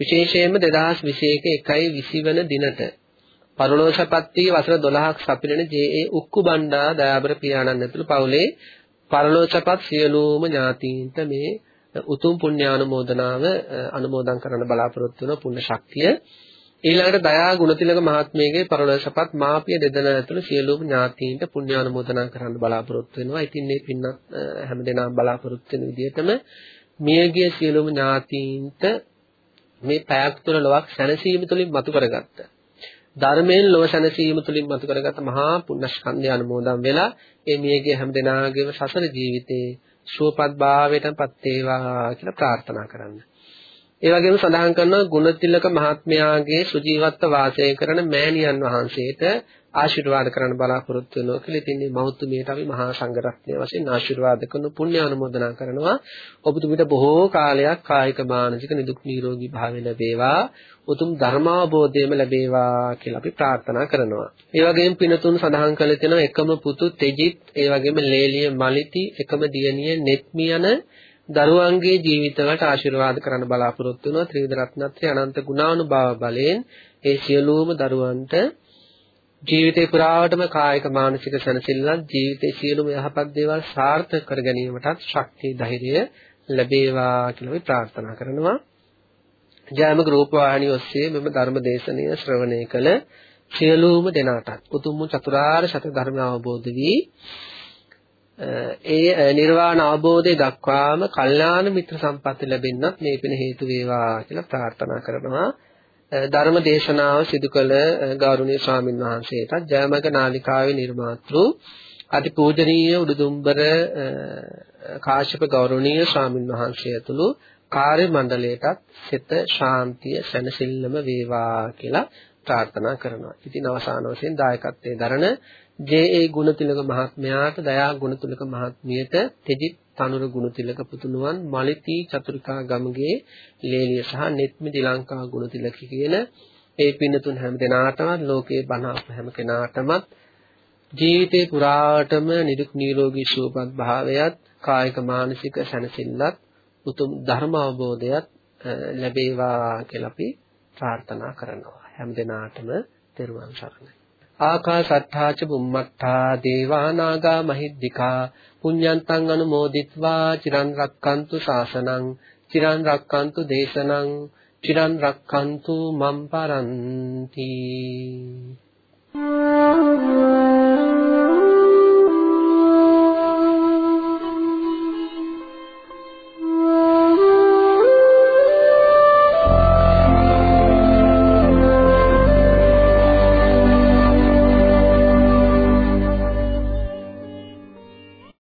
විශේෂයෙන්ම 2021 1යි 20 වන දිනට පරලෝසපත් වී වසර 12ක් සපිරෙන ජේ.ඒ. උක්කු බණ්ඩා දයාබර පියාණන් ඇතුළු පවුලේ පරලෝසපත් සියලුම ඥාතීන්ට මේ උතුම් පුණ්‍යානුමෝදනාව අනුමෝදන් කරන්න බලාපොරොත්තු වෙන පුණ්‍ය ශක්තිය ඊළඟට දයා ගුණතිලක මහත්මියගේ පරලෝසපත් මාපිය දෙදෙනා ඇතුළු සියලුම ඥාතීන්ට පුණ්‍යානුමෝදනා කරන්න බලාපොරොත්තු වෙනවා. ඉතින් මේ පින්නත් හැමදෙනාම බලාපොරොත්තු වෙන විදිහටම මියගිය සියලුම ඥාතීන්ට මේ පැයක් තුළ ලොවක් සැනසීම තුළින් මතු කරගත්ත. ධර්මයෙන් ලොව සැනසීම තුළින් මතු කරගත්ත මහා පුණ්‍යස්කන්ධය අනුමෝදන් වෙලා ඒ මියගේ හැමදෙනාගේම සසර ජීවිතේ සුවපත් භාවයටපත් වේවා කියලා ප්‍රාර්ථනා කරන්න. ඒ වගේම සඳහන් කරනවා ගුණතිලක මහත්මයාගේ සුජීවත්ව වාසය කරන මෑණියන් වහන්සේට ආශිර්වාද කරන්න බලාපොරොත්තු වෙනවා කියලා ඉතින් මේ මෞතුමියට අපි මහා සංඝරත්නය වශයෙන් ආශිර්වාද කරන පුණ්‍ය අනුමෝදනා කරනවා ඔබතුමිට බොහෝ කාලයක් කායික මානසික නිදුක් නිරෝගී භාවය ලැබේවා උතුම් ධර්මාවබෝධයම ලැබේවා කියලා අපි ප්‍රාර්ථනා කරනවා. ඒ වගේම පිනතුන් සඳහන් කළ තියෙනවා එකම පුතු තෙජිත්, ඒ වගේම ලේලිය මලිති, එකම දියණිය නෙත්මි යන දරුවන්ගේ ජීවිතවලට ආශිර්වාද කරන්න බලාපොරොත්තු වෙනවා. ත්‍රිවිධ රත්නත්‍රය අනන්ත ගුණානුභාව බලයෙන් ඒ සියලුම දරුවන්ට ජීවිතේ පුරාවටම කායික මානසික සැනසෙල්ලක් ජීවිතේ සියලුම යහපත් දේවල් සාර්ථක කර ගැනීමටත් ශක්තිය ධෛර්යය ලැබේවා කියලා අපි ප්‍රාර්ථනා කරනවා. ජයම ගෲප වාහිනිය ඔස්සේ මෙම ධර්ම දේශනය ශ්‍රවණය කළ සියලුම දෙනාටත් උතුම් චතුරාර්ය සත්‍ය ධර්ම අවබෝධ වී ඒ නිර්වාණ අවබෝධය දක්වාම කල්යාණ මිත්‍ර සම්පatti ලැබෙන්නත් මේ පින හේතු වේවා කියලා ප්‍රාර්ථනා කරනවා ධර්ම දේශනාව සිදු කළ ගෞරවනීය ස්වාමින් වහන්සේටත් ජයමග නාලිකාවේ නිර්මාතෘ අතිපූජනීය උඩුදුම්බර කාශ්‍යප ගෞරවනීය ස්වාමින් වහන්සේ ඇතුළු කාර්ය මණ්ඩලයටත් සිත ශාන්තිය සැනසෙල්ලම වේවා කියලා ප්‍රාර්ථනා කරනවා. ඉතින් අවසාන වශයෙන් දායකත්වයේ දරන ජේ.ඒ. ගුණතිලක මහත්මයාට දයා ගුණතිලක මහත්මියට තෙජිත් තනුර ගුණතිලක පුතුණුවන් මලිතී චතුරිකා ගමගේ ලේලිය සහ නෙත්මි දිලංකා ගුණතිලක කියන ඒ පින්නතුන් හැම දෙනාටම ලෝකේ බණ අප හැම කෙනාටම ජීවිතේ පුරාවටම නිදුක් නිරෝගී සුවපත් භාවයත් කායික මානසික සැනසෙල්ලත් උතුම් ධර්ම අවබෝධයත් ලැබේවා කියලා අපි ප්‍රාර්ථනා කරනවා. හැම දිනාටම තෙරුවන් සරණයි. ආකාසත්තා ච බුම්මත්තා දේවානාගා මහිද්దికා පුඤ්ඤන්තං අනුමෝදිත්වා චිරන් රක්칸තු ශාසනං චිරන් රක්칸තු දේශනං චිරන් රක්칸තු මම් පරන්ති Thank you.